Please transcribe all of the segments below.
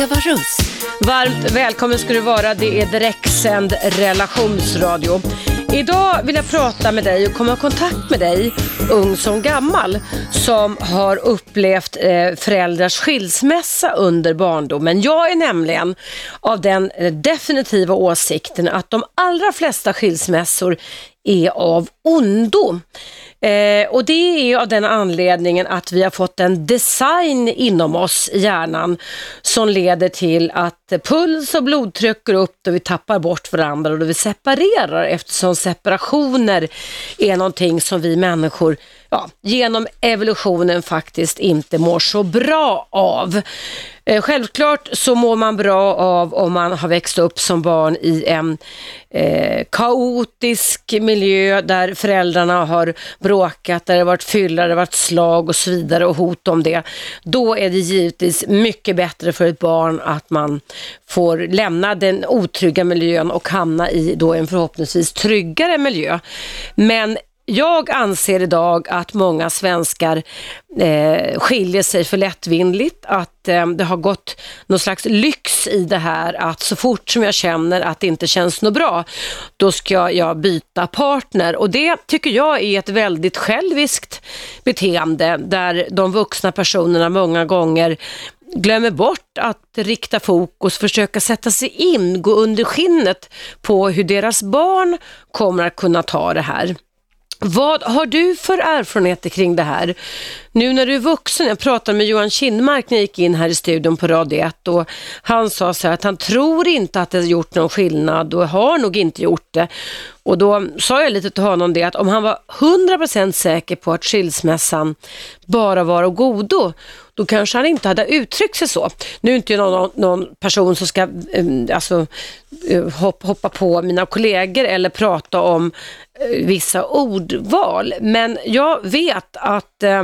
Eva Russ. Varmt välkommen ska du vara. Det är direktsänd relationsradio. Idag vill jag prata med dig och komma i kontakt med dig, ung som gammal, som har upplevt eh, föräldrars skilsmässa under barndomen. Jag är nämligen av den eh, definitiva åsikten att de allra flesta skilsmässor är av ondo. Eh, och det är av den anledningen att vi har fått en design inom oss i hjärnan som leder till att puls och blodtryck går upp då vi tappar bort varandra och då vi separerar eftersom separationer är någonting som vi människor ja, genom evolutionen faktiskt inte mår så bra av. Eh, självklart så mår man bra av om man har växt upp som barn i en eh, kaotisk miljö där föräldrarna har bråkat, där det varit fylla, det varit slag och så vidare och hot om det. Då är det givetvis mycket bättre för ett barn att man får lämna den otrygga miljön och hamna i då en förhoppningsvis tryggare miljö. Men jag anser idag att många svenskar eh, skiljer sig för lättvindigt, att eh, det har gått någon slags lyx i det här att så fort som jag känner att det inte känns något bra, då ska jag byta partner och det tycker jag är ett väldigt själviskt beteende där de vuxna personerna många gånger glömmer bort att rikta fokus, försöka sätta sig in, gå under skinnet på hur deras barn kommer att kunna ta det här. Vad har du för erfarenheter kring det här? Nu när du är vuxen, jag pratade med Johan Kindmark när jag gick in här i studion på Radio 1 och han sa så här att han tror inte att det har gjort någon skillnad och har nog inte gjort det. Och då sa jag lite till honom det att om han var 100% säker på att skilsmässan bara var av godo, då kanske han inte hade uttryckt sig så. Nu är inte jag någon, någon person som ska eh, alltså, eh, hoppa på mina kollegor eller prata om Eh, vissa ordval, men jag vet att eh,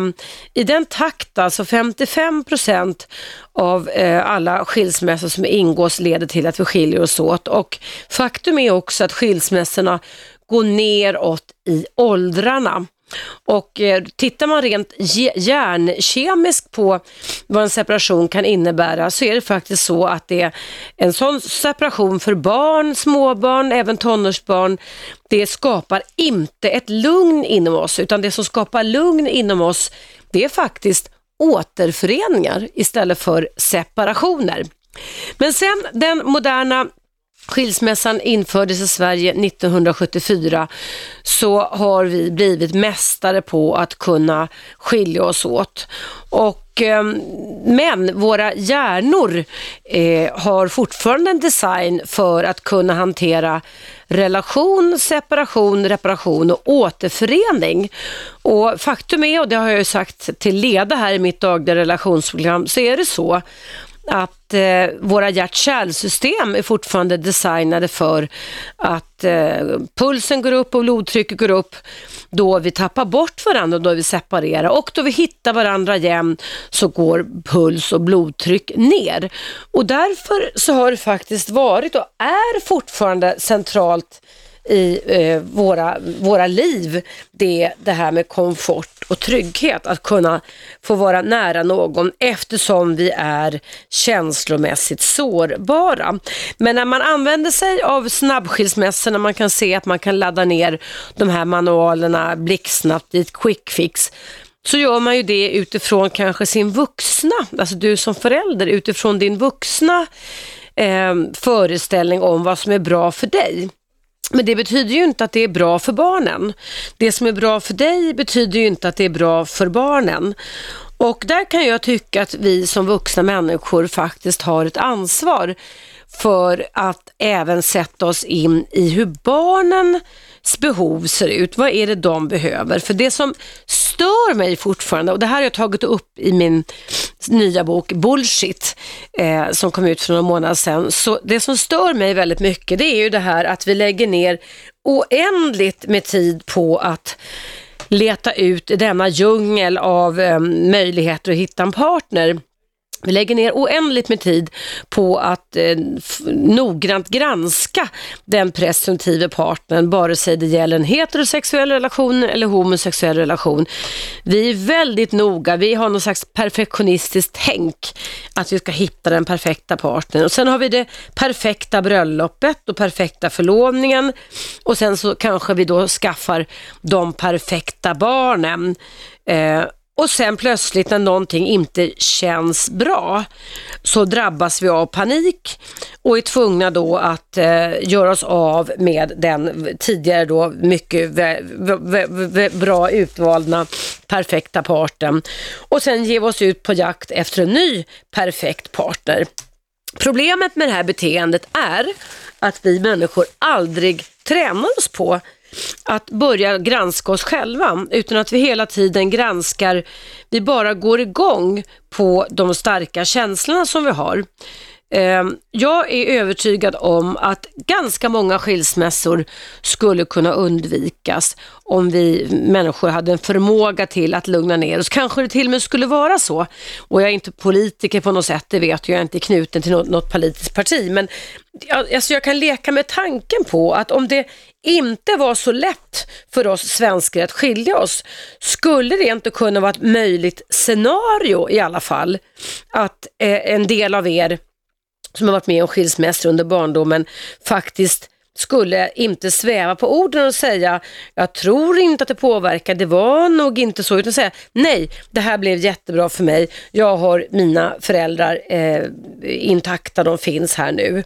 i den takt, alltså 55 procent av eh, alla skilsmässor som ingås leder till att vi skiljer oss åt och faktum är också att skilsmässorna går neråt i åldrarna. Och eh, tittar man rent hjärnkemiskt på vad en separation kan innebära så är det faktiskt så att det är en sån separation för barn, småbarn, även tonårsbarn, det skapar inte ett lugn inom oss utan det som skapar lugn inom oss det är faktiskt återföreningar istället för separationer. Men sen den moderna skilsmässan infördes i Sverige 1974 så har vi blivit mästare på att kunna skilja oss åt. Och, eh, men våra hjärnor eh, har fortfarande en design för att kunna hantera relation, separation, reparation och återförening. Och faktum är, och det har jag ju sagt till Leda här i mitt dagliga relationsprogram, så är det så att eh, våra hjärt-kärlsystem är fortfarande designade för att eh, pulsen går upp och blodtrycket går upp då vi tappar bort varandra, då vi separerar och då vi hittar varandra igen så går puls och blodtryck ner. Och därför så har det faktiskt varit och är fortfarande centralt i eh, våra, våra liv, det det här med komfort och trygghet. Att kunna få vara nära någon eftersom vi är känslomässigt sårbara. Men när man använder sig av snabbskilsmässor, när man kan se att man kan ladda ner de här manualerna blixtsnabbt i ett quick fix, så gör man ju det utifrån kanske sin vuxna, alltså du som förälder, utifrån din vuxna eh, föreställning om vad som är bra för dig. Men det betyder ju inte att det är bra för barnen. Det som är bra för dig betyder ju inte att det är bra för barnen. Och där kan jag tycka att vi som vuxna människor faktiskt har ett ansvar för att även sätta oss in i hur barnens behov ser ut. Vad är det de behöver? För det som stör mig fortfarande, och det här har jag tagit upp i min nya bok Bullshit, eh, som kom ut för några månader sedan. Så det som stör mig väldigt mycket, det är ju det här att vi lägger ner oändligt med tid på att leta ut denna djungel av eh, möjligheter att hitta en partner vi lägger ner oändligt med tid på att eh, noggrant granska den presumtive partnern, vare sig det gäller en heterosexuell relation eller homosexuell relation. Vi är väldigt noga, vi har någon slags perfektionistiskt tänk att vi ska hitta den perfekta partnern. Och sen har vi det perfekta bröllopet och perfekta förlovningen och sen så kanske vi då skaffar de perfekta barnen. Eh, och sen plötsligt när någonting inte känns bra så drabbas vi av panik och är tvungna då att eh, göra oss av med den tidigare då mycket bra utvalda perfekta parten och sen ge oss ut på jakt efter en ny perfekt partner. Problemet med det här beteendet är att vi människor aldrig tränar oss på att börja granska oss själva utan att vi hela tiden granskar, vi bara går igång på de starka känslorna som vi har. Ehm, jag är övertygad om att ganska många skilsmässor skulle kunna undvikas om vi människor hade en förmåga till att lugna ner oss. Kanske det till och med skulle vara så. Och jag är inte politiker på något sätt, det vet jag, jag är inte knuten till något, något politiskt parti. Men alltså jag kan leka med tanken på att om det inte var så lätt för oss svenskar att skilja oss, skulle det inte kunna vara ett möjligt scenario i alla fall, att eh, en del av er som har varit med om skilsmässor under barndomen faktiskt skulle inte sväva på orden och säga jag tror inte att det påverkar, det var nog inte så, utan säga nej, det här blev jättebra för mig, jag har mina föräldrar eh, intakta, de finns här nu.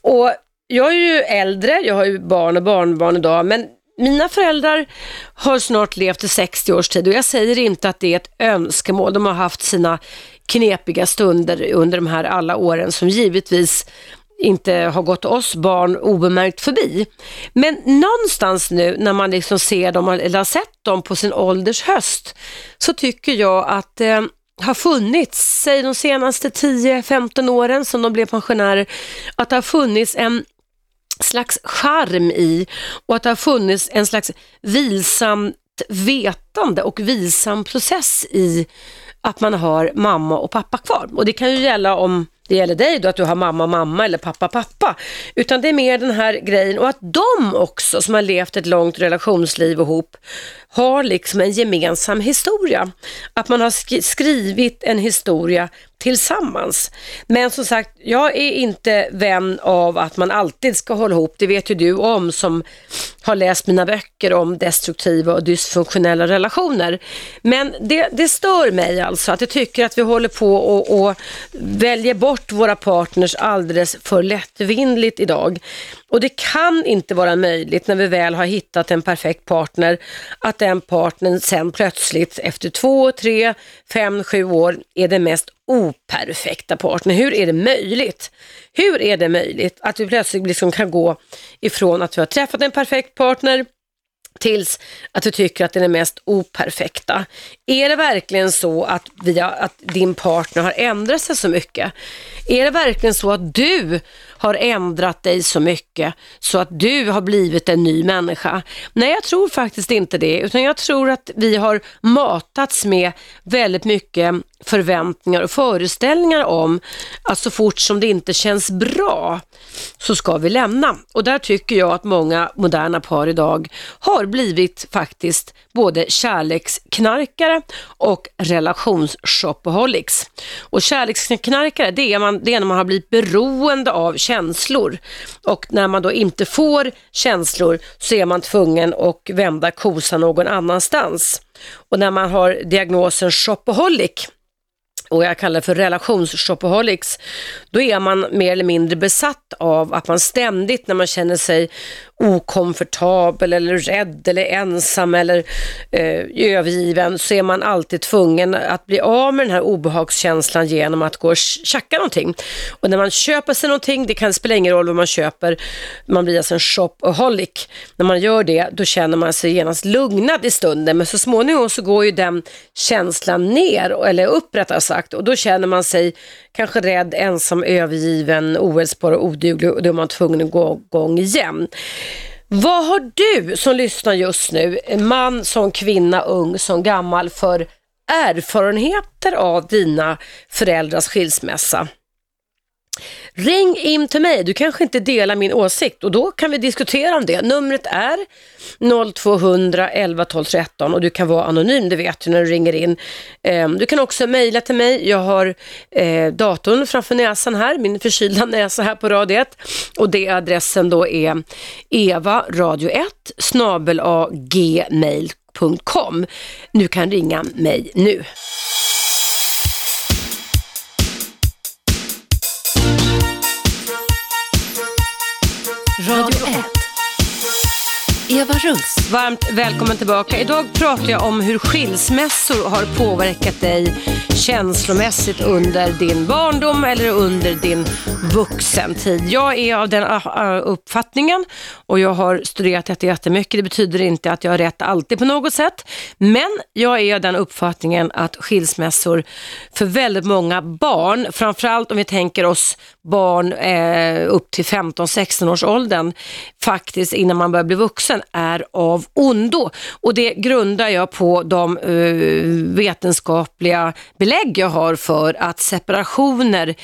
Och jag är ju äldre, jag har ju barn och barnbarn idag, men mina föräldrar har snart levt i 60 års tid och jag säger inte att det är ett önskemål. De har haft sina knepiga stunder under de här alla åren som givetvis inte har gått oss barn obemärkt förbi. Men någonstans nu när man liksom ser dem eller har sett dem på sin ålders höst så tycker jag att det eh, har funnits, säg de senaste 10-15 åren som de blev pensionärer, att det har funnits en slags charm i och att det har funnits en slags vilsamt vetande och vilsam process i att man har mamma och pappa kvar. Och det kan ju gälla om det gäller dig då, att du har mamma mamma eller pappa pappa. Utan det är mer den här grejen och att de också som har levt ett långt relationsliv ihop har liksom en gemensam historia. Att man har skrivit en historia tillsammans. Men som sagt, jag är inte vän av att man alltid ska hålla ihop. Det vet ju du om som har läst mina böcker om destruktiva och dysfunktionella relationer. Men det, det stör mig alltså att jag tycker att vi håller på och, och väljer bort våra partners alldeles för lättvindigt idag. Och det kan inte vara möjligt när vi väl har hittat en perfekt partner att den partnern sen plötsligt efter två, tre, fem, sju år är den mest operfekta partnern. Hur är det möjligt? Hur är det möjligt att vi plötsligt liksom kan gå ifrån att vi har träffat en perfekt partner tills att vi tycker att den är mest operfekta. Är det verkligen så att, vi har, att din partner har ändrat sig så mycket? Är det verkligen så att du har ändrat dig så mycket så att du har blivit en ny människa? Nej, jag tror faktiskt inte det, utan jag tror att vi har matats med väldigt mycket förväntningar och föreställningar om att så fort som det inte känns bra så ska vi lämna. Och där tycker jag att många moderna par idag har blivit faktiskt både kärleksknarkare och relationsshopaholics. Och kärleksknarkare det är, man, det är när man har blivit beroende av känslor och när man då inte får känslor så är man tvungen att vända kosan någon annanstans. Och när man har diagnosen shopaholic och jag kallar det för relationsshopaholics, då är man mer eller mindre besatt av att man ständigt när man känner sig okomfortabel eller rädd eller ensam eller eh, övergiven så är man alltid tvungen att bli av med den här obehagskänslan genom att gå och tjacka någonting. Och när man köper sig någonting, det kan spela ingen roll vad man köper, man blir alltså en shopaholic. När man gör det, då känner man sig genast lugnad i stunden, men så småningom så går ju den känslan ner, eller upp rättare sagt, och då känner man sig kanske rädd, ensam, övergiven, oälskbar och oduglig och då är man tvungen att gå igång igen. Vad har du som lyssnar just nu, man som kvinna, ung som gammal, för erfarenheter av dina föräldrars skilsmässa. Ring in till mig, du kanske inte delar min åsikt och då kan vi diskutera om det. Numret är 0200 11 12 13 och du kan vara anonym, det vet du när du ringer in. Ehm, du kan också mejla till mig, jag har eh, datorn framför näsan här, min förkylda näsa här på radiet och det adressen då är evaradio1 snabel gmail.com. Du kan ringa mig nu. Radio 1. Eva Russ. Varmt välkommen tillbaka. Idag pratar jag om hur skilsmässor har påverkat dig känslomässigt under din barndom eller under din vuxentid. Jag är av den ah, ah, uppfattningen och jag har studerat detta jättemycket. Det betyder inte att jag har rätt alltid på något sätt, men jag är av den uppfattningen att skilsmässor för väldigt många barn, framförallt om vi tänker oss barn eh, upp till 15-16 års åldern, faktiskt innan man börjar bli vuxen, är av ondo. Och det grundar jag på de eh, vetenskapliga belägg jag har för att separationer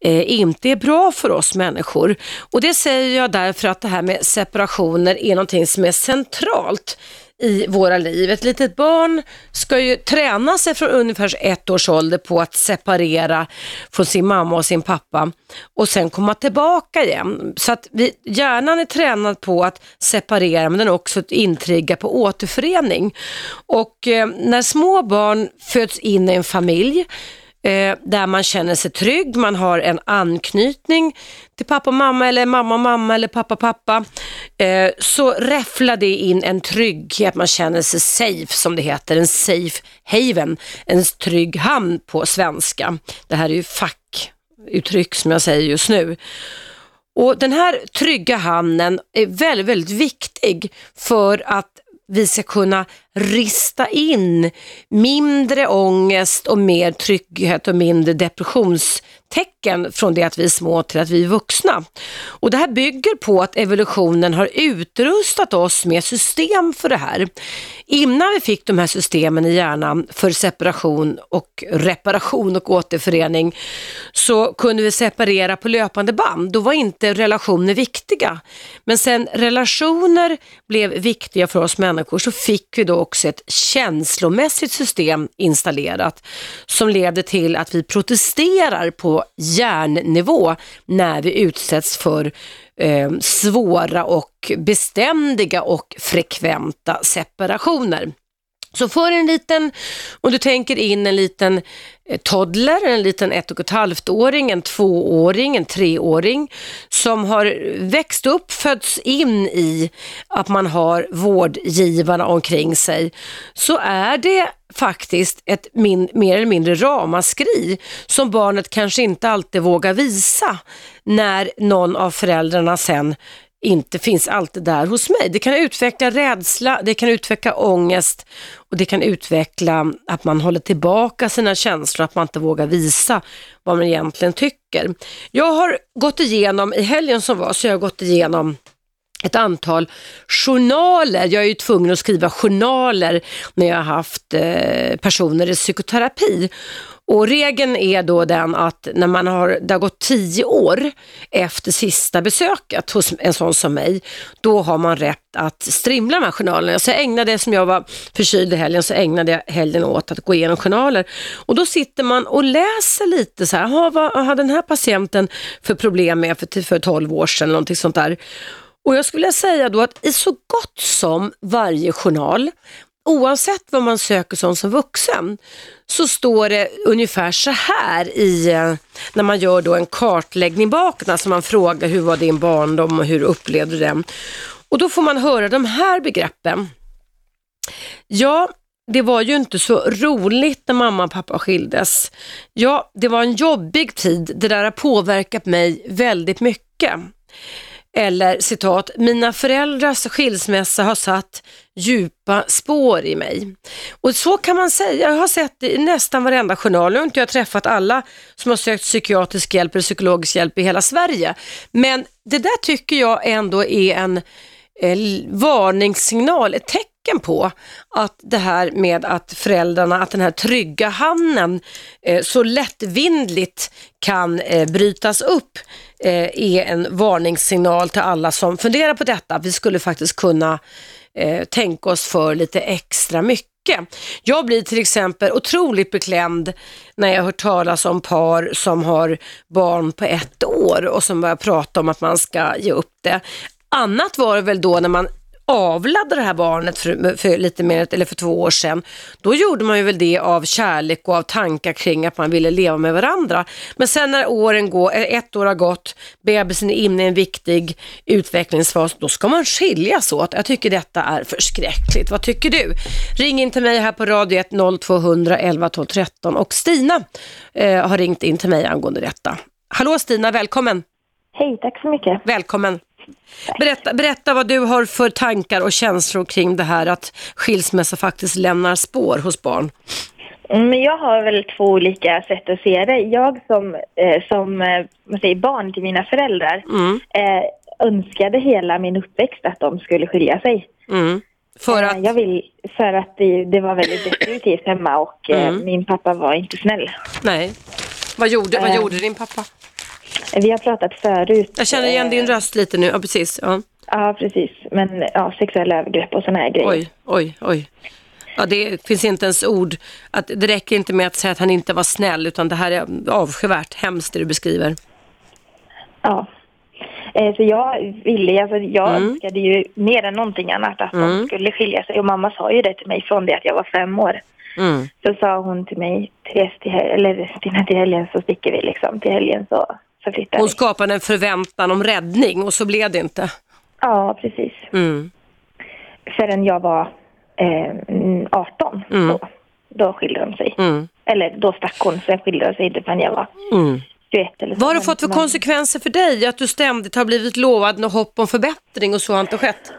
eh, inte är bra för oss människor. Och det säger jag därför att det här med separationer är någonting som är centralt i våra liv. Ett litet barn ska ju träna sig från ungefär ett års ålder på att separera från sin mamma och sin pappa och sen komma tillbaka igen. Så att vi, hjärnan är tränad på att separera men den är också intrigga på återförening. Och eh, när små barn föds in i en familj eh, där man känner sig trygg, man har en anknytning till pappa och mamma eller mamma och mamma eller pappa och pappa, eh, så räfflar det in en trygghet, man känner sig safe som det heter, en safe haven, en trygg hamn på svenska. Det här är ju fackuttryck som jag säger just nu. Och Den här trygga hamnen är väldigt, väldigt viktig för att vi ska kunna rista in mindre ångest och mer trygghet och mindre depressionstecken från det att vi är små till att vi är vuxna. Och Det här bygger på att evolutionen har utrustat oss med system för det här. Innan vi fick de här systemen i hjärnan för separation och reparation och återförening så kunde vi separera på löpande band. Då var inte relationer viktiga. Men sen relationer blev viktiga för oss människor så fick vi då också ett känslomässigt system installerat som leder till att vi protesterar på hjärnnivå när vi utsätts för eh, svåra och beständiga och frekventa separationer. Så för en liten, om du tänker in en liten eh, toddler, en liten ett och ett halvt åring, en tvååring, en treåring som har växt upp, fötts in i att man har vårdgivarna omkring sig, så är det faktiskt ett min, mer eller mindre ramaskri som barnet kanske inte alltid vågar visa när någon av föräldrarna sen inte finns alltid där hos mig. Det kan utveckla rädsla, det kan utveckla ångest och det kan utveckla att man håller tillbaka sina känslor, att man inte vågar visa vad man egentligen tycker. Jag har gått igenom, i helgen som var, så jag har gått igenom ett antal journaler. Jag är ju tvungen att skriva journaler när jag har haft eh, personer i psykoterapi. Och regeln är då den att när man har, det har gått tio år efter sista besöket hos en sån som mig, då har man rätt att strimla de här journalerna. Så jag ägnade, som jag var förkyld i helgen, så ägnade jag helgen åt att gå igenom journaler. Och då sitter man och läser lite så här, vad hade den här patienten för problem med för, för 12 år sedan, eller någonting sånt där. Och jag skulle vilja säga då att i så gott som varje journal, oavsett vad man söker som som vuxen, så står det ungefär så här i, eh, när man gör då en kartläggning bakåt, alltså man frågar hur var din barndom och hur upplevde du den? Och då får man höra de här begreppen. Ja, det var ju inte så roligt när mamma och pappa skildes. Ja, det var en jobbig tid. Det där har påverkat mig väldigt mycket. Eller citat, mina föräldrars skilsmässa har satt djupa spår i mig. Och så kan man säga, jag har sett det i nästan varenda journal. Nu har inte jag träffat alla som har sökt psykiatrisk hjälp eller psykologisk hjälp i hela Sverige. Men det där tycker jag ändå är en eh, varningssignal, ett tecken tecken på att det här med att föräldrarna, att den här trygga hamnen eh, så lättvindligt kan eh, brytas upp eh, är en varningssignal till alla som funderar på detta. Vi skulle faktiskt kunna eh, tänka oss för lite extra mycket. Jag blir till exempel otroligt beklämd när jag hör talas om par som har barn på ett år och som börjar prata om att man ska ge upp det. Annat var det väl då när man avlade det här barnet för, för, lite mer, eller för två år sedan, då gjorde man ju väl det av kärlek och av tankar kring att man ville leva med varandra. Men sen när åren går, eh, ett år har gått, bebisen är inne i en viktig utvecklingsfas, då ska man skiljas åt. Jag tycker detta är förskräckligt. Vad tycker du? Ring in till mig här på radio 1 0200 11 12 13 och Stina eh, har ringt in till mig angående detta. Hallå Stina, välkommen! Hej, tack så mycket. Välkommen! Berätta, berätta vad du har för tankar och känslor kring det här att skilsmässa faktiskt lämnar spår hos barn. Mm, jag har väl två olika sätt att se det. Jag som, eh, som eh, säger, barn till mina föräldrar Mm. eh, önskade hela min uppväxt att de skulle skilja sig. Mm. För Eh, att, Jag vill, för att det, det var väldigt destruktivt hemma och eh, Mm. min pappa var inte snäll. nej. Vad gjorde, vad Eh. gjorde din pappa? Vi har pratat förut. Jag känner igen eh, din röst lite nu, ja precis. Ja. Ja, precis. Men ja, sexuella övergrepp och sådana här grejer. Oj, oj, oj. Ja, det finns inte ens ord. Att, det räcker inte med att säga att han inte var snäll, utan det här är avskyvärt, hemskt det du beskriver. Ja. Eh, Så jag ville, alltså jag Mm. önskade ju mer än någonting annat att Mm. de skulle skilja sig. Och mamma sa ju det till mig från det att jag var fem år. Mm. Så sa hon till mig, Therese, till, eller Stina till helgen så sticker vi liksom. Till helgen så, så flyttar Hon skapade en förväntan om räddning och så blev det inte. Ja, precis. Mm. Förrän jag var eh, 18, Mm. då, då skilde de sig. Mm. Eller då stack hon, sen skilde de sig inte förrän jag var Mm. 21 eller så. Vad har du Men- fått för men- konsekvenser för dig? Att du ständigt har blivit lovad något hopp om förbättring och så har inte skett?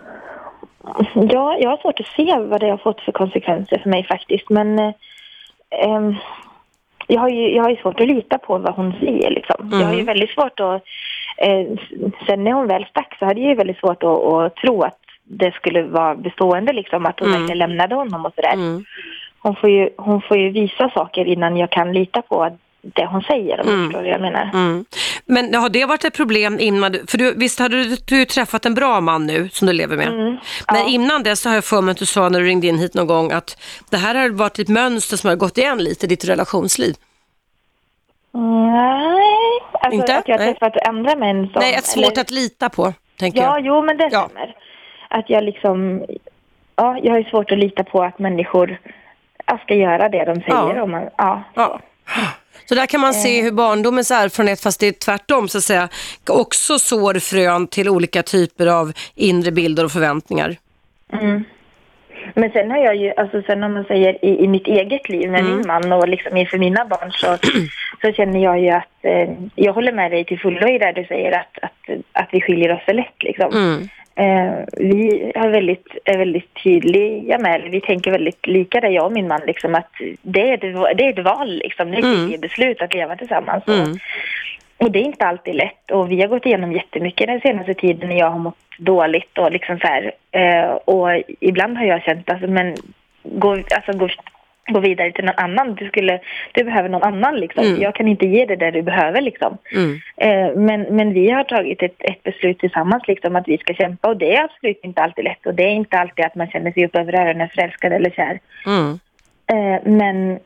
Ja, jag har svårt att se vad det har fått för konsekvenser för mig faktiskt. Men eh, ehm, jag, har ju, jag har ju svårt att lita på vad hon säger. Liksom. Jag har ju Mm. väldigt svårt att... Eh, sen när hon väl stack så hade jag ju väldigt svårt att, att tro att det skulle vara bestående, liksom, att hon Mm. verkligen lämnade honom och sådär. Mm. Hon, får ju, hon får ju visa saker innan jag kan lita på det hon säger, om Mm. du förstår vad jag menar. Mm. Men har det varit ett problem innan? För du, visst hade du, du träffat en bra man nu som du lever med? Mm. Men Ja. innan dess så har jag för mig att du sa när du ringde in hit någon gång att det här har varit ett mönster som har gått igen lite i ditt relationsliv. Nej, alltså Inte? att jag har träffat andra män som... Nej, ett svårt eller- att lita på, tänker Ja, jag. jo, men det Ja. stämmer. Att jag liksom... Ja, jag har ju svårt att lita på att människor ja, ska göra det de säger. Ja. Om man, ja, Ja. Så där kan man Eh. se hur barndomens erfarenhet, fast det är tvärtom så att säga, också sår frön till olika typer av inre bilder och förväntningar. Mm. Men sen har jag ju, alltså sen om man säger i, i mitt eget liv med Mm. min man och liksom inför mina barn så, så känner jag ju att eh, jag håller med dig till fullo i det du säger att, att, att vi skiljer oss för lätt liksom. Mm. Eh, vi är väldigt, är väldigt tydliga med, vi tänker väldigt lika där jag och min man liksom att det är ett, det är ett val liksom, det är Mm. ett beslut att leva tillsammans. Mm. Och det är inte alltid lätt och vi har gått igenom jättemycket den senaste tiden när jag har mått dåligt och liksom så här. Eh, och ibland har jag känt alltså men gå, alltså, gå, gå vidare till någon annan. Du, skulle, du behöver någon annan liksom. Mm. Jag kan inte ge det där du behöver liksom. Mm. Eh, men, men vi har tagit ett, ett beslut tillsammans liksom att vi ska kämpa och det är absolut inte alltid lätt och det är inte alltid att man känner sig upp över öronen förälskad eller kär. Mm. Eh, men,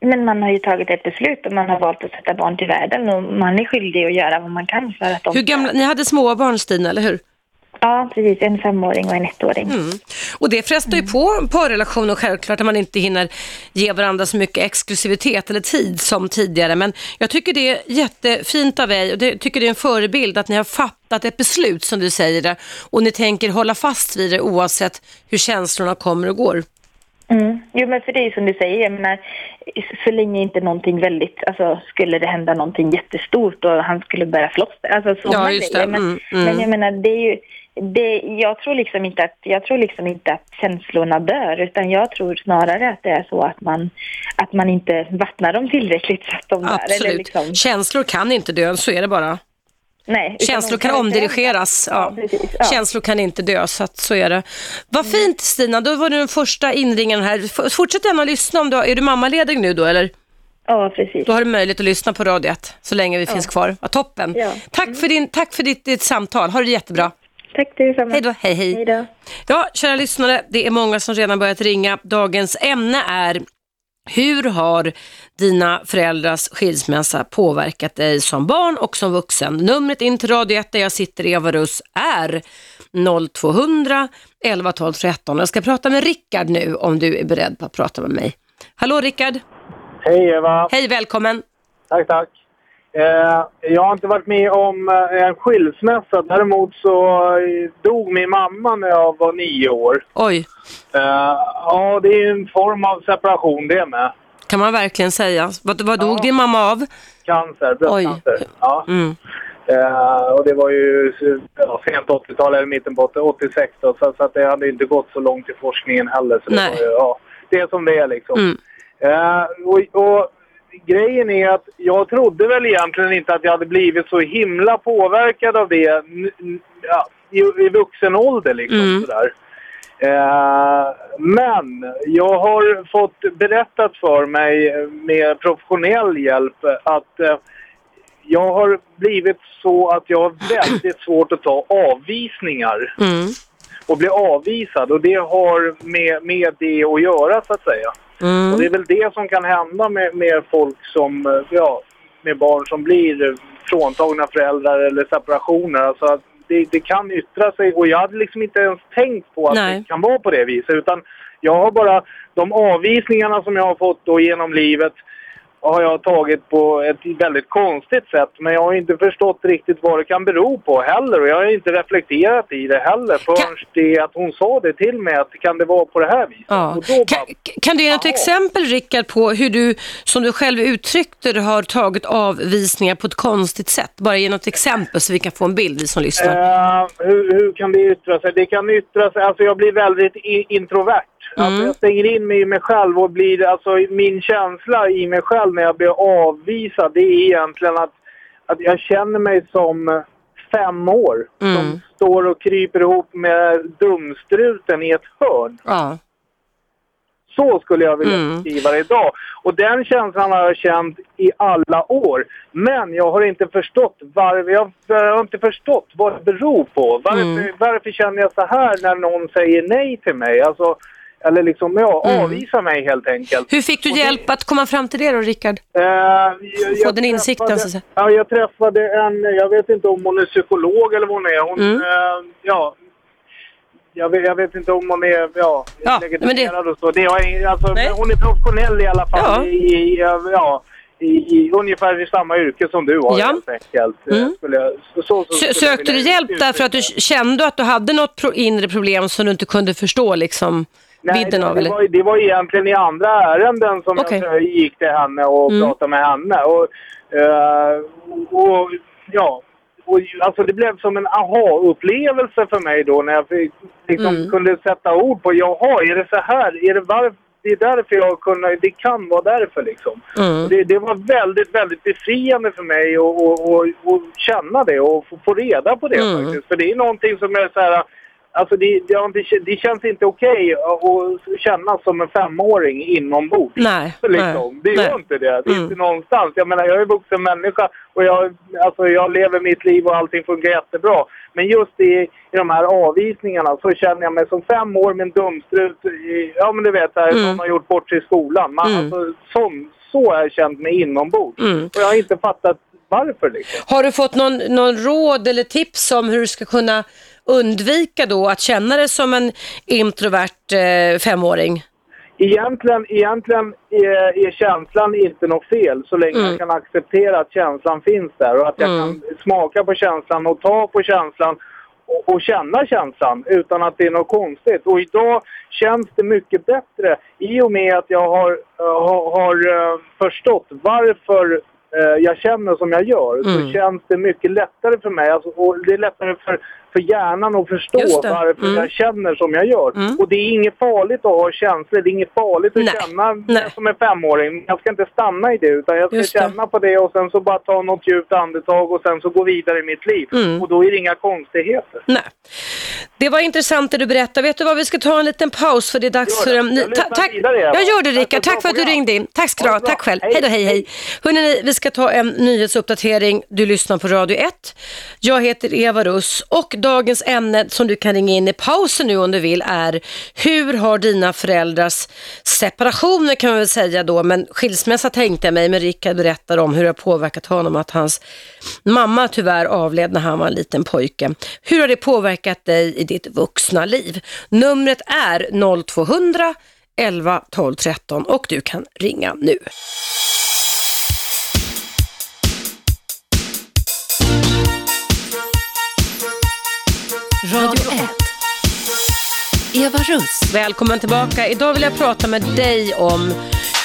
men man har ju tagit ett beslut och man har valt att sätta barn till världen och man är skyldig att göra vad man kan för att de Hur gamla, ni hade små barn Stina, eller hur? Ja, precis. En femåring och en ettåring. Mm. Och det frestar ju på parrelationer självklart, att man inte hinner ge varandra så mycket exklusivitet eller tid som tidigare. Men jag tycker det är jättefint av er och det, tycker det är en förebild att ni har fattat ett beslut som du säger det och ni tänker hålla fast vid det oavsett hur känslorna kommer och går. Mm. Jo, men för det är som du säger, jag menar, så länge inte någonting väldigt, alltså skulle det hända någonting jättestort och han skulle börja slåss, alltså sådana Ja, just det. grejer. Men, Mm, mm. men jag menar, det är ju, det, jag tror liksom inte att, jag tror liksom inte att känslorna dör, utan jag tror snarare att det är så att man, att man inte vattnar dem tillräckligt så att de dör. Eller Absolut. liksom, Känslor kan inte dö, så är det bara. Nej, Känslor kan omdirigeras. Ja. Ja, precis. Ja. Känslor kan inte dö, så att så är det. Vad fint Stina, då var du den första inringaren här. Fortsätt gärna att lyssna om du har, är du mammaledig nu då eller? Ja, precis. Då har du möjlighet att lyssna på Radio 1 så länge vi finns kvar. Ja, toppen. Ja. Tack, för, din, tack för ditt, ditt samtal, ha det jättebra. Tack detsamma. Hej då, hej hej. Hej då. Ja, kära lyssnare, det är många som redan börjat ringa. Dagens ämne är hur har dina föräldrars skilsmässa påverkat dig som barn och som vuxen? Numret in till Radio 1 där jag sitter, Eva Russ, är 0200 11 12 13. Jag ska prata med Rickard nu om du är beredd på att prata med mig. Hallå Rickard, Hej Eva! hej välkommen. Tack, tack. Eh, jag har inte varit med om eh, en skilsmässa. Däremot så eh, dog min mamma när jag var nio år. Oj, ja, det är en form av separation det med. kan man verkligen säga. Vad, vad dog Ja. din mamma av? Cancer, bröstcancer. Ja. Mm. Eh, och det var ju ja, sent 80-tal eller mitten på 80, 86 då, så, så att det hade inte gått så långt i forskningen heller. Så det, Nej. var ju, ja, det är som det är liksom. Mm. Eh, och, och grejen är att jag trodde väl egentligen inte att jag hade blivit så himla påverkad av det ja, i, i vuxen ålder liksom Mm. sådär. Eh, men jag har fått berättat för mig med professionell hjälp att eh, jag har blivit så att jag har väldigt svårt att ta avvisningar Mm. och bli avvisad och det har med, med det att göra så att säga. Mm. Och det är väl det som kan hända med, med folk som, eh, ja, med barn som blir fråntagna föräldrar eller separationer. Alltså att det, det kan yttra sig och jag hade liksom inte ens tänkt på att Nej. det kan vara på det viset utan jag har bara, de avvisningarna som jag har fått då genom livet har jag tagit på ett väldigt konstigt sätt men jag har inte förstått riktigt vad det kan bero på heller och jag har inte reflekterat i det heller förrän det att hon sa det till mig att kan det vara på det här viset. Ja. Då bara, Kan, kan du ge något Jaha. exempel Rickard på hur du, som du själv uttryckte det, har tagit avvisningar på ett konstigt sätt? Bara ge något exempel så vi kan få en bild, vi som lyssnar. Eh, hur, hur kan det yttra sig? Det kan yttra sig, alltså jag blir väldigt i, introvert. Alltså Mm. jag stänger in mig i mig själv och blir, alltså min känsla i mig själv när jag blir avvisad det är egentligen att, att jag känner mig som fem år Mm. som står och kryper ihop med dumstruten i ett hörn. Ja. Så skulle jag vilja Mm. det idag. Och den känslan har jag känt i alla år. Men jag har inte förstått varför. Jag, jag har inte förstått vad det beror på. Varför, Mm. varför känner jag så här när någon säger nej till mig? Alltså, eller liksom, ja, Mm. avvisa mig helt enkelt. Hur fick du Och det- hjälp att komma fram till det då, Rickard? Eh, jag, Få den insikten, träffade- så att. Ja, jag träffade en, jag vet inte om hon är psykolog eller vad hon är. Hon, Mm. eh, ja, jag vet, jag vet inte om hon är ja, Ja, legitimerad och så. Det är, alltså, hon är professionell i alla fall Ja. i, i, ja, i, i ungefär i samma yrke som du har Ja. helt enkelt. Eh, Mm. Jag, så, så, så Sökte du hjälp därför att du det. kände att du hade något inre problem som du inte kunde förstå liksom, Nej, vidden av? det, Eller? var, det var egentligen i andra ärenden som Okej. jag gick till henne och Mm. pratade med henne. Och, eh, och, ja, och, alltså det blev som en aha-upplevelse för mig då när jag fick, liksom, Mm. kunde sätta ord på jaha, är det så här? Är det, var, det är därför jag kunde, det kan vara därför liksom. Mm. Det, det var väldigt, väldigt befriande för mig att och, och, och känna det och få, få reda på det Mm. faktiskt. För det är någonting som är så här, alltså det, det, det känns inte okej att känna som en femåring inombords. Nej, Liksom. nej, Det gör nej. inte det. Det är Mm. inte någonstans. Jag menar, jag är vuxen människa och jag, alltså, jag lever mitt liv och allting funkar jättebra. Men just i, i de här avvisningarna så känner jag mig som fem år med en dumstrut. I, ja, men du vet, här, Mm. någon har gjort bort sig i skolan. Man, Mm. alltså, som, så har jag känt mig inombords. Mm. Och jag har inte fattat varför liksom. Har du fått någon, någon råd eller tips om hur du ska kunna undvika då att känna dig som en introvert eh, femåring? Egentligen, egentligen är, är känslan inte något fel så länge Mm. jag kan acceptera att känslan finns där och att jag Mm. kan smaka på känslan och ta på känslan och, och känna känslan utan att det är något konstigt. Och idag känns det mycket bättre i och med att jag har, uh, har, har uh, förstått varför eh, jag känner som jag gör Mm. så känns det mycket lättare för mig. Alltså, och det är lättare för, för hjärnan att förstå det. varför Mm. jag känner som jag gör. Mm. Och det är inget farligt att ha känslor. Det är inget farligt att Nej. känna Nej. som en femåring. Jag ska inte stanna i det utan jag ska Just det. känna på det och sen så bara ta något djupt andetag och sen så gå vidare i mitt liv. Mm. Och då är det inga konstigheter. Nej. Det var intressant det du berättade. Vet du vad, vi ska ta en liten paus för det är dags för en... Lyssnar Ta- tack. Jag gör det Rickard. Tack för att du ringde in. Tack ska du Ha. Tack själv. Hej. Hej då, hej hej. Hörrni, vi ska ta en nyhetsuppdatering. Du lyssnar på Radio 1. Jag heter Eva Russ och dagens ämne som du kan ringa in i pausen nu om du vill är hur har dina föräldrars separationer kan man väl säga då, men skilsmässa tänkte jag mig, men Rickard berättar om hur det har påverkat honom att hans mamma tyvärr avled när han var en liten pojke. Hur har det påverkat dig i ditt vuxna liv? Numret är 0200 11 12 13 och du kan ringa nu. Radio 1. Eva Russ. Välkommen tillbaka. Idag vill jag prata med dig om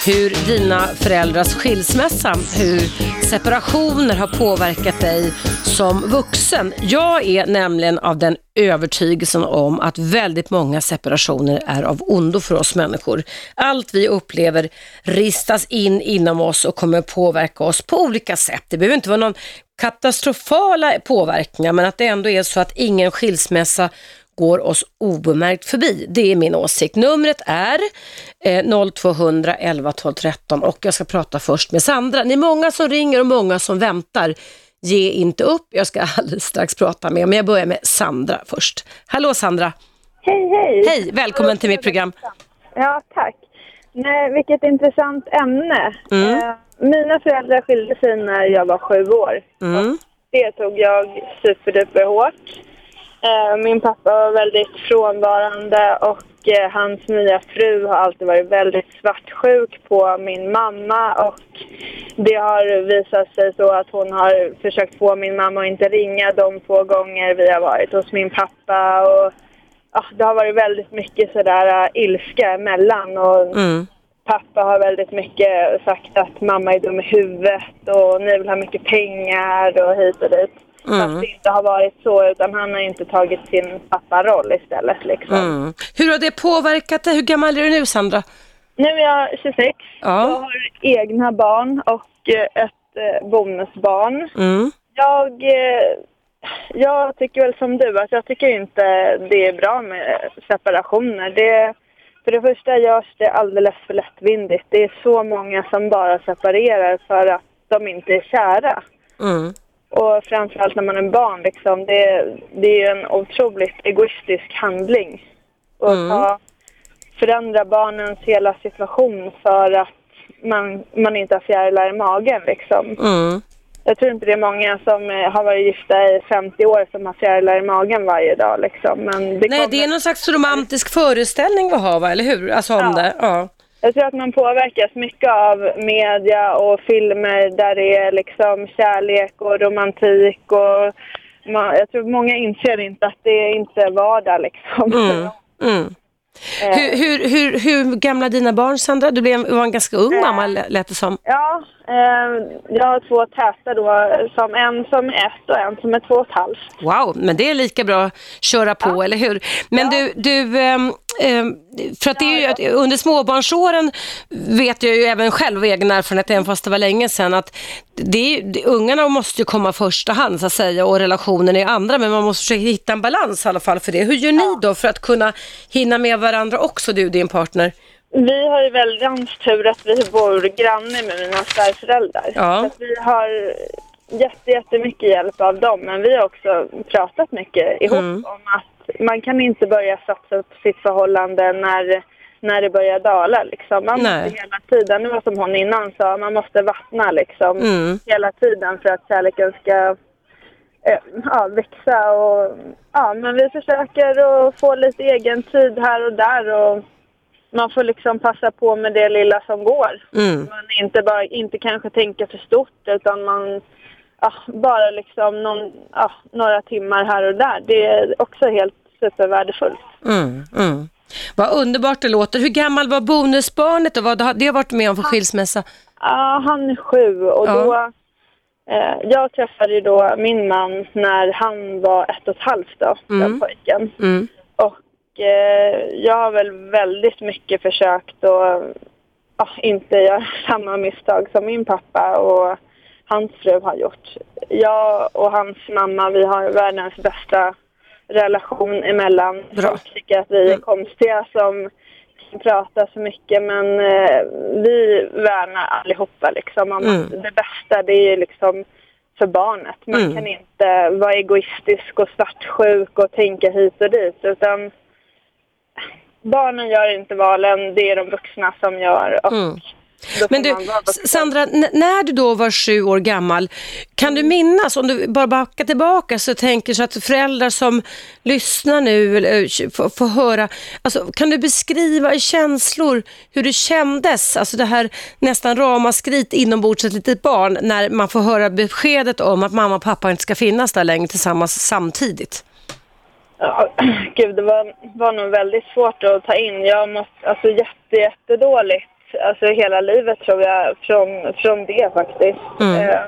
hur dina föräldrars skilsmässa, hur separationer har påverkat dig som vuxen. Jag är nämligen av den övertygelsen om att väldigt många separationer är av ondo för oss människor. Allt vi upplever ristas in inom oss och kommer påverka oss på olika sätt. Det behöver inte vara någon katastrofala påverkningar men att det ändå är så att ingen skilsmässa går oss obemärkt förbi. Det är min åsikt. Numret är eh, 0200 11 12 13 och jag ska prata först med Sandra. Ni är många som ringer och många som väntar. Ge inte upp. Jag ska alldeles strax prata med men jag börjar med Sandra först. Hallå Sandra! Hej, hej! Hej, välkommen till mitt program. Ja, tack. Nej, vilket intressant ämne. Mm. Eh, mina föräldrar skilde sig när jag var sju år. Mm. Det tog jag superduper hårt. Eh, min pappa var väldigt frånvarande och eh, hans nya fru har alltid varit väldigt svartsjuk på min mamma och det har visat sig så att hon har försökt få min mamma att inte ringa de två gånger vi har varit hos min pappa och ja, det har varit väldigt mycket sådär äh, ilska emellan och Mm. pappa har väldigt mycket sagt att mamma är dum i huvudet och ni vill ha mycket pengar och hit och dit. Mm. Fast det inte har varit så utan han har inte tagit sin papparoll istället liksom. Mm. Hur har det påverkat dig? Hur gammal är du nu Sandra? Nu är jag 26. Ja. Jag har egna barn och eh, ett eh, bonusbarn. Mm. Jag, eh, jag tycker väl som du att jag tycker inte det är bra med separationer. Det, för det första görs det alldeles för lättvindigt. Det är så många som bara separerar för att de inte är kära. Mm. Och framförallt när man är barn liksom, det, det är en otroligt egoistisk handling. Och Mm. ta, förändra barnens hela situation för att man, man inte har fjärilar i magen liksom. Mm. Jag tror inte det är många som eh, har varit gifta i 50 år som har fjärilar i magen varje dag liksom. Men det Nej, kommer... det är någon slags romantisk föreställning vi har, va? eller hur? Alltså om Ja. det. Ja. Jag tror att man påverkas mycket av media och filmer där det är liksom kärlek och romantik och man, jag tror många inser inte att det inte är vardag liksom. Mm. Mm. Eh, Hur, hur, hur, hur gamla är dina barn Sandra? Du blev, var en ganska ung Eh. mamma lät det som. Ja, jag har två täta då, som en som är ett och en som är två och ett halvt. Wow, men det är lika bra att köra på, eller hur? Men du, du ehm, ehm, för att det är ju, under småbarnsåren vet jag ju även själv av egen erfarenhet, även fast det var länge sedan, att det är, ungarna måste ju komma första hand så att säga och relationen är andra, men man måste försöka hitta en balans i alla fall för det. Hur gör ni då för att kunna hinna med varandra också, du och din partner? Vi har ju väldans tur att vi bor granne med mina svärföräldrar. Ja. Så att vi har jätte, jättemycket hjälp av dem. Men vi har också pratat mycket ihop Mm. om att man kan inte börja satsa upp sitt förhållande när, när det börjar dala. Liksom. Man Nej. måste hela tiden, det var som hon innan sa, man måste vattna liksom, Mm. hela tiden för att kärleken ska eh, ja, växa. Och, ja, men vi försöker att få lite egen tid här och där. Och, man får liksom passa på med det lilla som går. Mm. Man inte, bara, inte kanske tänka för stort utan man ja, bara liksom någon, ja, några timmar här och där. Det är också helt supervärdefullt. Mm, mm. Vad underbart det låter. Hur gammal var bonusbarnet och vad har det varit med om för skilsmässa? Ja, han är sju och Ja. då Eh, jag träffade då min man när han var ett och ett halvt då, den Mm. pojken. Mm. Och eh, jag har väl väldigt mycket försökt att ja, inte göra samma misstag som min pappa och hans fru har gjort. Jag och hans mamma, vi har världens bästa relation emellan. Bra. Folk tycker att vi är Mm. konstiga som kan prata så mycket men eh, vi värnar allihopa liksom om Mm. det bästa det är liksom för barnet. Man Mm. kan inte vara egoistisk och svartsjuk och tänka hit och dit utan barnen gör inte valen, det är de vuxna som gör. Och Mm. Men du. Sandra, när du då var sju år gammal, kan du minnas, om du bara backar tillbaka så tänker så att föräldrar som lyssnar nu eh, får, får höra, alltså, kan du beskriva i känslor hur det kändes, alltså det här nästan ramaskrit inombords ett litet barn när man får höra beskedet om att mamma och pappa inte ska finnas där längre tillsammans samtidigt? Ja, gud, det var, var nog väldigt svårt att ta in. Jag mått alltså, jätte, jättedåligt alltså, hela livet tror jag från, från det faktiskt. Mm. Eh,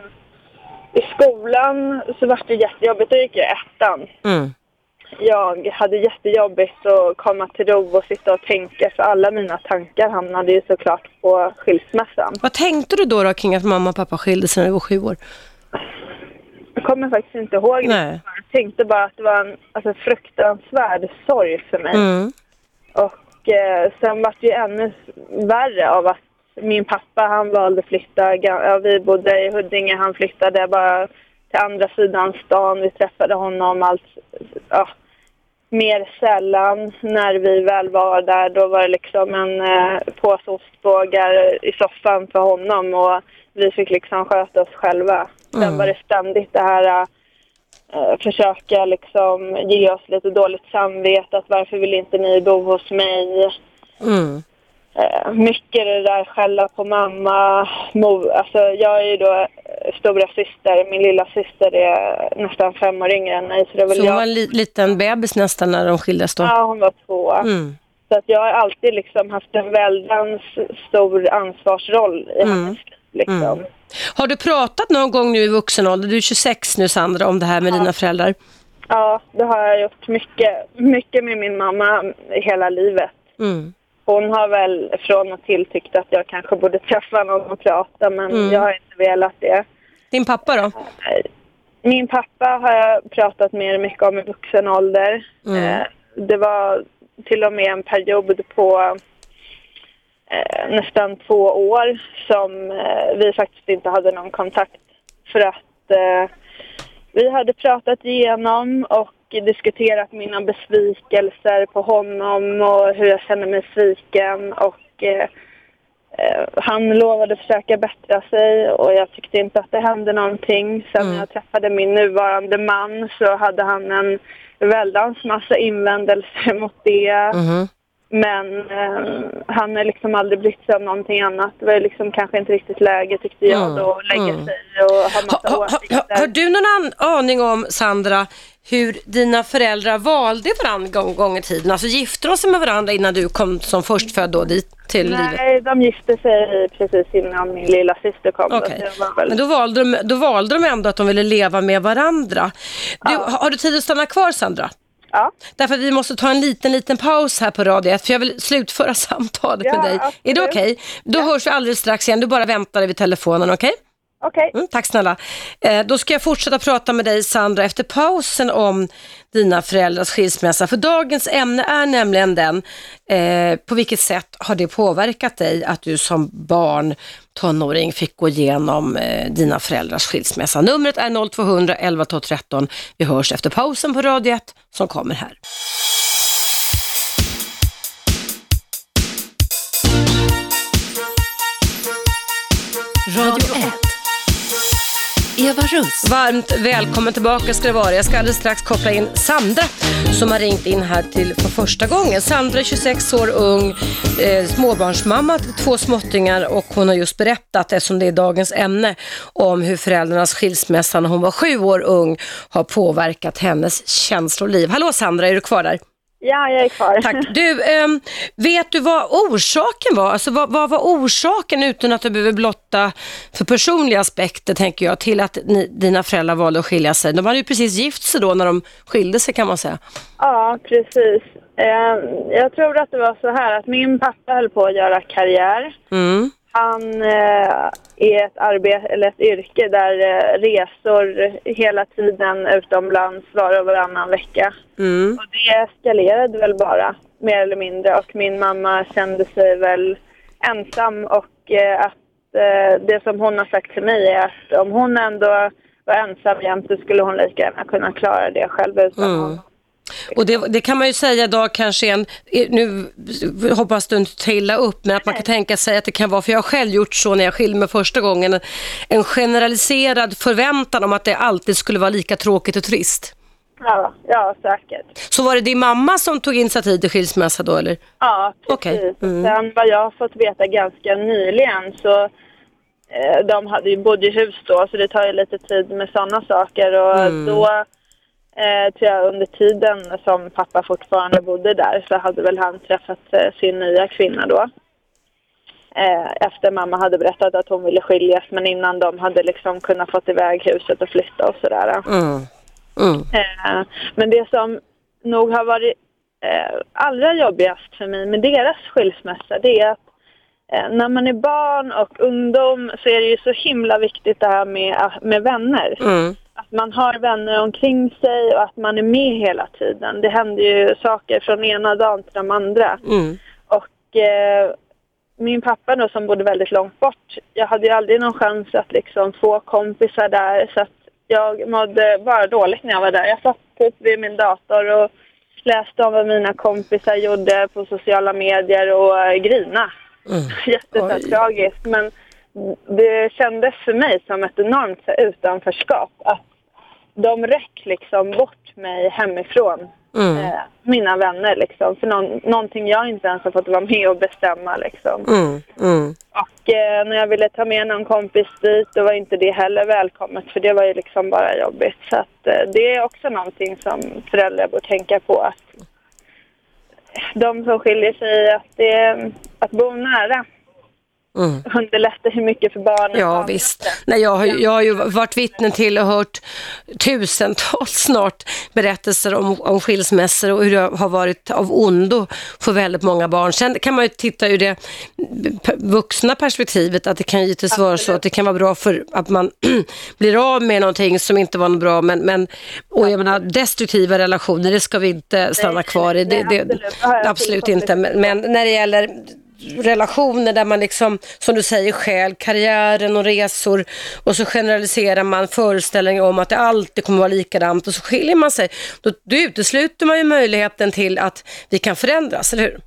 I skolan så var det jättejobbigt. Då gick jag i ettan. Mm. Jag hade jättejobbigt att komma till ro och sitta och tänka för alla mina tankar hamnade ju såklart på skilsmässan. Vad tänkte du då, då kring att mamma och pappa skilde sig när du var sju år? Jag kommer faktiskt inte ihåg det. Jag tänkte bara att det var en alltså, fruktansvärd sorg för mig. Mm. Och eh, sen var det ju ännu värre av att min pappa han valde att flytta. Ja, vi bodde i Huddinge, han flyttade bara till andra sidan stan. Vi träffade honom allt, ja, mer sällan. När vi väl var där då var det liksom en eh, påse ostbågar i soffan för honom och vi fick liksom sköta oss själva. Sen Mm. var det ständigt det här eh, försöka liksom ge oss lite dåligt samvete. Att varför vill inte ni bo hos mig? Mm. Eh, mycket det där skälla på mamma. Mo, alltså jag är ju då eh, stora syster. Min lilla syster är nästan fem år yngre än mig. Så det Så hon jag. var en li- liten bebis nästan när de skildes då? Ja, hon var två. Mm. Så att jag har alltid liksom haft en väldans stor ansvarsroll i Mm. hennes liv. Liksom. Mm. Har du pratat någon gång nu i vuxen ålder, du är 26 nu Sandra, om det här med dina föräldrar? Ja, det har jag gjort mycket, mycket med min mamma hela livet. Mm. Hon har väl från och till tyckt att jag kanske borde träffa någon och prata men Mm. jag har inte velat det. Din pappa då? Min pappa har jag pratat mer mycket om i vuxen ålder. Mm. Eh, det var till och med en period på eh, nästan två år som eh, vi faktiskt inte hade någon kontakt. För att eh, vi hade pratat igenom och diskuterat mina besvikelser på honom och hur jag känner mig sviken. Och eh, eh, han lovade försöka bättra sig och jag tyckte inte att det hände någonting. Sen Mm. när jag träffade min nuvarande man så hade han en väldans massa invändelser mot det. Mhm. Men eh, han har liksom aldrig brytt sig om någonting annat. Det var liksom kanske inte riktigt läge tyckte jag Mm, då att lägga mm. sig och ha Ha, massa ha, ha, åsikter. ha, har du någon an- aning om, Sandra, hur dina föräldrar valde varandra gång, gång i tiden? Alltså gifte de sig med varandra innan du kom som förstfödd då dit till livet? Nej, de gifte sig precis innan min lilla syster kom. då, det var väl... Men då valde, de, då valde de ändå att de ville leva med varandra. Du, har- Har du tid att stanna kvar Sandra? Ja, Därför att vi måste ta en liten, liten paus här på Radio 1, för jag vill slutföra samtalet Ja, med dig. Är det absolut. okej? Då hörs vi alldeles strax igen. Du bara väntar vid telefonen, okej? Okej. Mm, tack snälla. Eh, då ska jag fortsätta prata med dig Sandra efter pausen om dina föräldrars skilsmässa. För dagens ämne är nämligen den, eh, på vilket sätt har det påverkat dig att du som barn, tonåring fick gå igenom eh, dina föräldrars skilsmässa. Numret är 0200 11 12 13. Vi hörs efter pausen på Radio 1 som kommer här. Radio 1. Eva Russ. Varmt välkommen tillbaka ska det vara. Jag ska alldeles strax koppla in Sandra som har ringt in här till för första gången. Sandra är 26 år ung, eh, småbarnsmamma till två småttingar och hon har just berättat, eftersom det är dagens ämne, om hur föräldrarnas skilsmässa när hon var sju år ung har påverkat hennes känsloliv. Hallå Sandra, är du kvar där? Ja, jag är kvar. Tack. Du, ehm, vet du vad orsaken var? Alltså vad, vad var orsaken, utan att du behöver blotta för personliga aspekter, tänker jag, till att ni, dina föräldrar valde att skilja sig? De hade ju precis gift sig då när de skilde sig kan man säga. Ja, precis. Eh, jag tror att det var så här att min pappa höll på att göra karriär. Mm. Han är ett arbete eller ett yrke där eh, resor hela tiden utomlands var och varannan vecka. Mm. Och det eskalerade väl bara mer eller mindre och min mamma kände sig väl ensam och eh, att eh, det som hon har sagt till mig är att om hon ändå var ensam jämt så skulle hon lika gärna kunna klara det själv utan Mm. honom. Och det, det kan man ju säga då kanske en, nu hoppas du inte tar illa upp, men att man kan tänka sig att det kan vara, för jag har själv gjort så när jag skilde mig första gången, en generaliserad förväntan om att det alltid skulle vara lika tråkigt och trist. Ja, ja, säkert. Så var det din mamma som tog initiativ till skilsmässa då eller? Ja, precis. Okej, mm. Sen vad jag har fått veta ganska nyligen så eh, de hade ju bodde i hus då så det tar ju lite tid med sådana saker och Mm. då eh, tror jag under tiden som pappa fortfarande bodde där så hade väl han träffat eh, sin nya kvinna då. Eh, efter mamma hade berättat att hon ville skiljas men innan de hade liksom kunnat fått iväg huset och flytta och sådär. Mm. Mm. Eh, Men det som nog har varit eh, allra jobbigast för mig med deras skilsmässa det är att eh, när man är barn och ungdom så är det ju så himla viktigt det här med, med vänner. Mm. Att man har vänner omkring sig och att man är med hela tiden. Det händer ju saker från ena dagen till de andra. Mm. Och eh, min pappa då som bodde väldigt långt bort, jag hade ju aldrig någon chans att liksom få kompisar där så att jag mådde bara dåligt när jag var där. Jag satt typ vid min dator och läste om vad mina kompisar gjorde på sociala medier och eh, grina. Mm. Jätte Oj. tragiskt men det kändes för mig som ett enormt utanförskap att de räck liksom bort mig hemifrån Mm. eh, mina vänner liksom. För någon, någonting jag inte ens har fått vara med och bestämma liksom. Mm. Mm. Och eh, när jag ville ta med någon kompis dit då var inte det heller välkommet för det var ju liksom bara jobbigt. Så att eh, det är också någonting som föräldrar bör tänka på att de som skiljer sig att, det, att bo nära Mm. underlättar hur mycket för barnen. Ja visst. Nej, jag, har, jag har ju varit vittne till och hört tusentals snart berättelser om, om skilsmässor och hur det har varit av ondo för väldigt många barn. Sen kan man ju titta ur det vuxna perspektivet att det kan givetvis vara så att det kan vara bra för att man blir av med någonting som inte var något bra men, men och jag menar destruktiva relationer det ska vi inte stanna kvar i. Det, nej, det, absolut. Det absolut inte. Men, men när det gäller relationer där man liksom, som du säger, skäl karriären och resor och så generaliserar man föreställningar om att det alltid kommer vara likadant och så skiljer man sig. Då, då utesluter man ju möjligheten till att vi kan förändras, eller hur?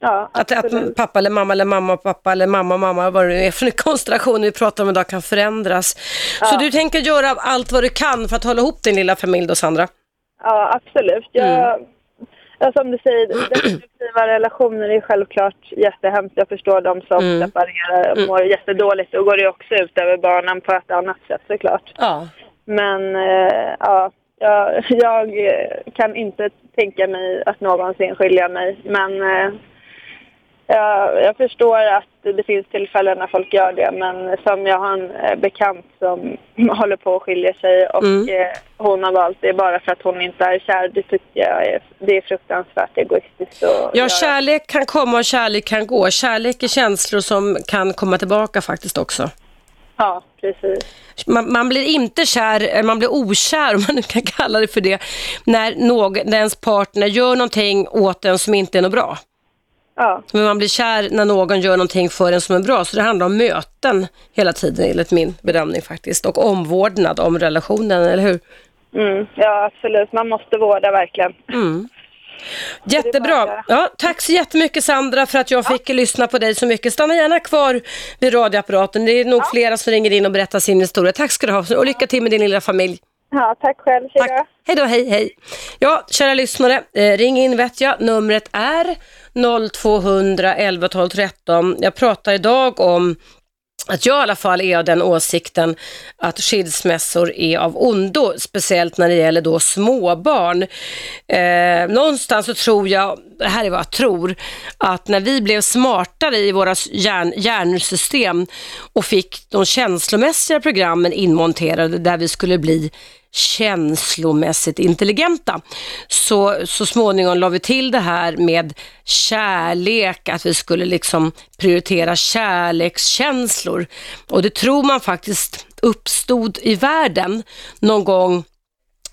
Ja, Att, att pappa eller mamma eller mamma och pappa eller mamma och mamma, vad det nu är för konstellation vi pratar om idag, kan förändras. Så du tänker göra allt vad du kan för att hålla ihop din lilla familj då, Sandra? Ja, absolut. Jag, Mm. Ja, som du säger, destruktiva relationer är självklart jättehemskt. Jag förstår de som Mm. separerar och mår jättedåligt. Då går det också ut över barnen på ett annat sätt såklart. Ja. Men eh, ja, jag, jag kan inte tänka mig att någonsin skilja mig. Men eh, jag, jag förstår att det finns tillfällen när folk gör det. Men som jag har en eh, bekant som håller på att skilja sig och Mm. eh, hon har valt det bara för att hon inte är kär. Det tycker jag är, det är fruktansvärt egoistiskt. att Ja, göra. kärlek kan komma och kärlek kan gå. Kärlek är känslor som kan komma tillbaka faktiskt också. Ja, precis. Man, man blir inte kär, eller man blir okär om man nu kan kalla det för det, när, någon, när ens partner gör någonting åt en som inte är något bra. Ja, Men man blir kär när någon gör någonting för en som är bra. Så det handlar om möten hela tiden enligt min bedömning faktiskt. Och omvårdnad om relationen, eller hur? mm, ja absolut. Man måste vårda verkligen. Mm. Jättebra. Ja, tack så jättemycket Sandra för att jag fick lyssna på dig så mycket. Stanna gärna kvar vid radioapparaten. Det är nog flera som ringer in och berättar sin historia. Tack ska du ha och lycka till med din lilla familj. Ja, tack själv. Hej då. Hej då, hej hej. Ja, kära lyssnare, eh, ring in vet jag. Numret är 0200 11 12 13. Jag pratar idag om att jag i alla fall är av den åsikten att skilsmässor är av ondo, speciellt när det gäller då småbarn. Eh, någonstans så tror jag, det här är vad jag tror, att när vi blev smartare i våra hjärn, hjärnsystem och fick de känslomässiga programmen inmonterade där vi skulle bli känslomässigt intelligenta. Så, så småningom la vi till det här med kärlek, att vi skulle liksom prioritera kärlekskänslor. Och det tror man faktiskt uppstod i världen någon gång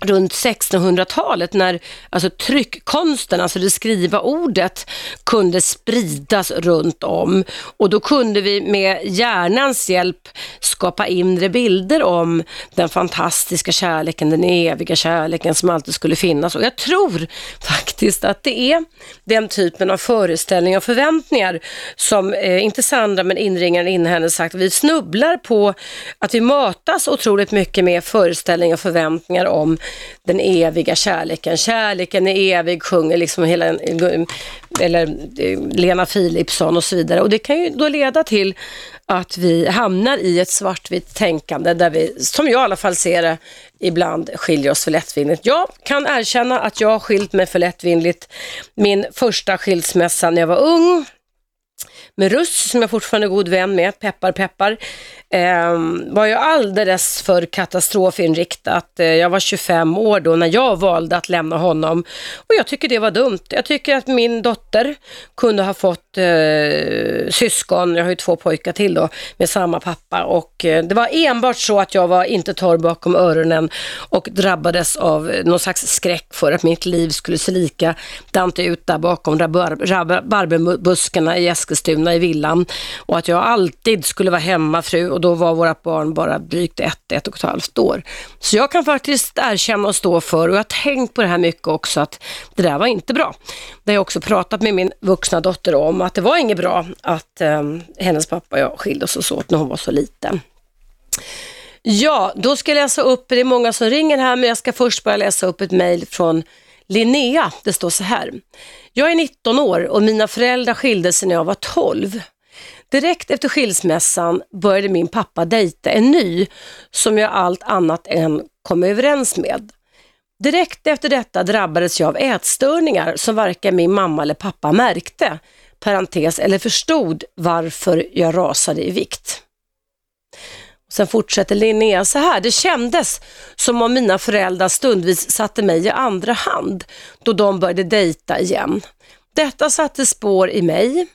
runt 1600-talet när alltså tryckkonsten, alltså det skriva ordet, kunde spridas runt om. Och då kunde vi med hjärnans hjälp skapa inre bilder om den fantastiska kärleken, den eviga kärleken som alltid skulle finnas. Och jag tror faktiskt att det är den typen av föreställningar och förväntningar som, eh, inte Sandra men inringaren in henne sagt, vi snubblar på att vi matas otroligt mycket med föreställningar och förväntningar om den eviga kärleken. Kärleken är evig, sjunger liksom hela, eller Lena Philipsson och så vidare. Och det kan ju då leda till att vi hamnar i ett svartvitt tänkande där vi, som jag i alla fall ser det, ibland skiljer oss för lättvindigt. Jag kan erkänna att jag har skilt mig för lättvindigt. Min första skilsmässa när jag var ung, med Russ som jag fortfarande är god vän med, peppar peppar eh, var ju alldeles för katastrofinriktat. Eh, jag var 25 år då när jag valde att lämna honom och jag tycker det var dumt. Jag tycker att min dotter kunde ha fått eh, syskon, jag har ju två pojkar till då, med samma pappa och eh, det var enbart så att jag var inte torr bakom öronen och drabbades av eh, någon slags skräck för att mitt liv skulle se likadant ut där bakom rabarberbuskarna i Eskilstuna i villan och att jag alltid skulle vara hemmafru och då var våra barn bara drygt ett, ett och ett halvt år. Så jag kan faktiskt erkänna och stå för, och jag har tänkt på det här mycket också, att det där var inte bra. Det har jag också pratat med min vuxna dotter om, att det var inget bra att eh, hennes pappa och jag skilde oss åt när hon var så liten. Ja, då ska jag läsa upp, det är många som ringer här, men jag ska först bara läsa upp ett mejl från Linnea. Det står så här. Jag är 19 år och mina föräldrar skilde sig när jag var 12. Direkt efter skilsmässan började min pappa dejta en ny som jag allt annat än kom överens med. Direkt efter detta drabbades jag av ätstörningar som varken min mamma eller pappa märkte, parentes, eller förstod varför jag rasade i vikt. Sen fortsätter Linnea så här. Det kändes som om mina föräldrar stundvis satte mig i andra hand då de började dejta igen. Detta satte spår i mig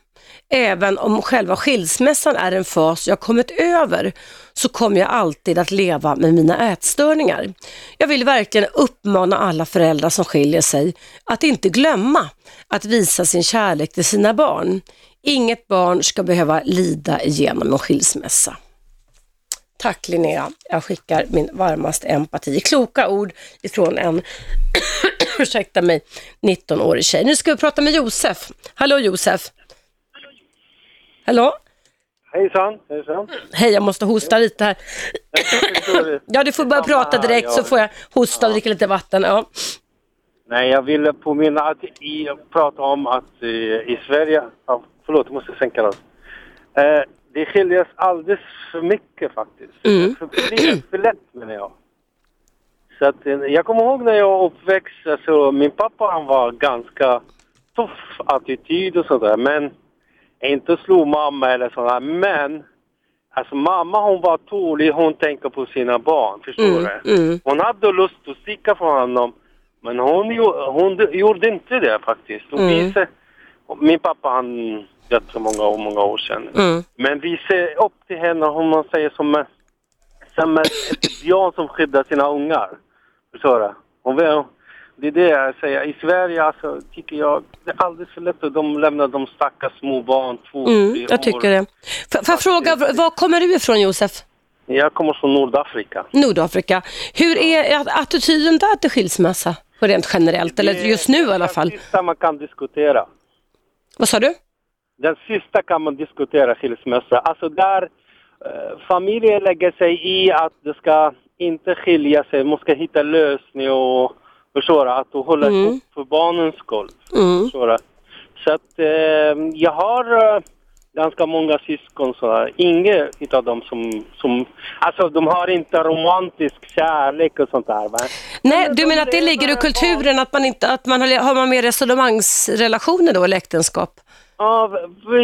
Även om själva skilsmässan är en fas jag kommit över så kommer jag alltid att leva med mina ätstörningar. Jag vill verkligen uppmana alla föräldrar som skiljer sig att inte glömma att visa sin kärlek till sina barn. Inget barn ska behöva lida igenom en skilsmässa. Tack Linnea, jag skickar min varmaste empati. Kloka ord ifrån en, ursäkta mig, 19-årig tjej. Nu ska vi prata med Josef. Hallå Josef! Hallå? Hejsan, hejsan. Hej, jag måste hosta lite här. ja, du får börja prata direkt så får jag hosta och dricka lite vatten. Ja. Nej, jag ville påminna att i, prata om att i, eh, i Sverige... Ja, förlåt, jag måste sänka röst. Eh, det skiljer alldeles för mycket faktiskt. Mm. För, för, för lätt menar jag. Så att, eh, jag kommer ihåg när jag uppväxt, alltså, min pappa han var ganska tuff attityd och sådär men inte slå mamma eller sådär, men alltså mamma hon var tålig, hon tänker på sina barn, förstår mm, du? Mm. Hon hade lust att sticka från honom, men hon, hon gjorde inte det faktiskt. Hon mm. visade, min pappa han dött för många, många år sedan. Mm. Men vi ser upp till henne, om man säger som, som ett björn som skyddar sina ungar. Förstår du? Hon, det är det jag säger. I Sverige alltså, tycker jag det är alldeles för lätt att de lämnar de stackars små barn två, mm, tre Jag tycker år. det. Får jag fråga, var kommer du ifrån Josef? Jag kommer från Nordafrika. Nordafrika. Hur är attityden där till skilsmässa? Rent generellt, eller just nu i alla fall? Det sista man kan diskutera. Vad sa du? Den sista kan man diskutera skilsmässa. Alltså där eh, familjen lägger sig i att det ska inte skilja sig, man ska hitta lösning och Förstår du? Att hålla mm. ihop för barnens skull. Mm. Så att eh, jag har... Ganska många syskon så här. Inget av dem som, som... Alltså de har inte romantisk kärlek och sånt där va? Nej, du menar att det ligger i kulturen att man inte, att man har, har man mer resonemangsrelationer då eller äktenskap? Ja,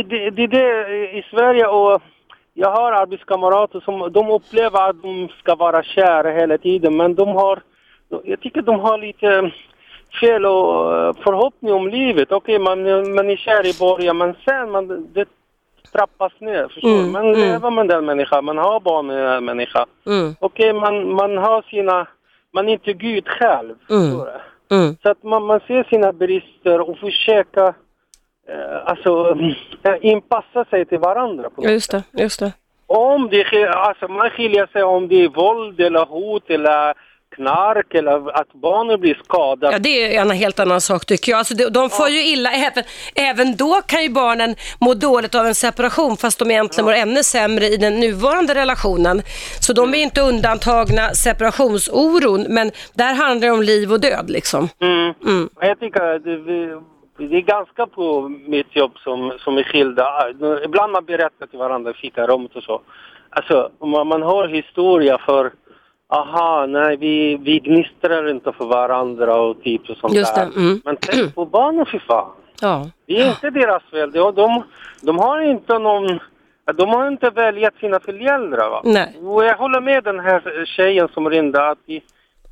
det, det är det i Sverige och jag har arbetskamrater som de upplever att de ska vara kära hela tiden men de har, jag tycker de har lite fel och eh, förhoppning om livet. Okej, man, man är kär i början men sen man, det trappas ner. Förstår? Mm, Man mm. lever med den människan, man har barn med den människan. Mm, Okej, man, man har sina, man är inte Gud själv. Mm. förstår du? mm. Så att man, man ser sina brister och försöker eh, alltså, eh, inpassa sig till varandra. På något Just det, just det. om det alltså man skiljer sig om det är våld eller hot eller knark eller att barnen blir skadade. Ja, det är en helt annan sak tycker jag. Alltså, de, de får ju illa, även, även då kan ju barnen må dåligt av en separation fast de egentligen mår ännu sämre i den nuvarande relationen. Så de är inte undantagna separationsoron, men där handlar det om liv och död liksom. Mm. Mm. Jag tycker det, är ganska på mitt jobb som, som är skilda. Ibland man berättar till varandra i fikarummet och så. Alltså, man, man har historia för Aha, nej vi, vi gnistrar inte för varandra och typ och sånt Just det, där. mm. Men tänk på barnen för fan. Ja. Det är inte deras fel. De, de, de har inte någon... De har inte väljat sina föräldrar. Va? Nej. Och jag håller med den här tjejen som ringde att det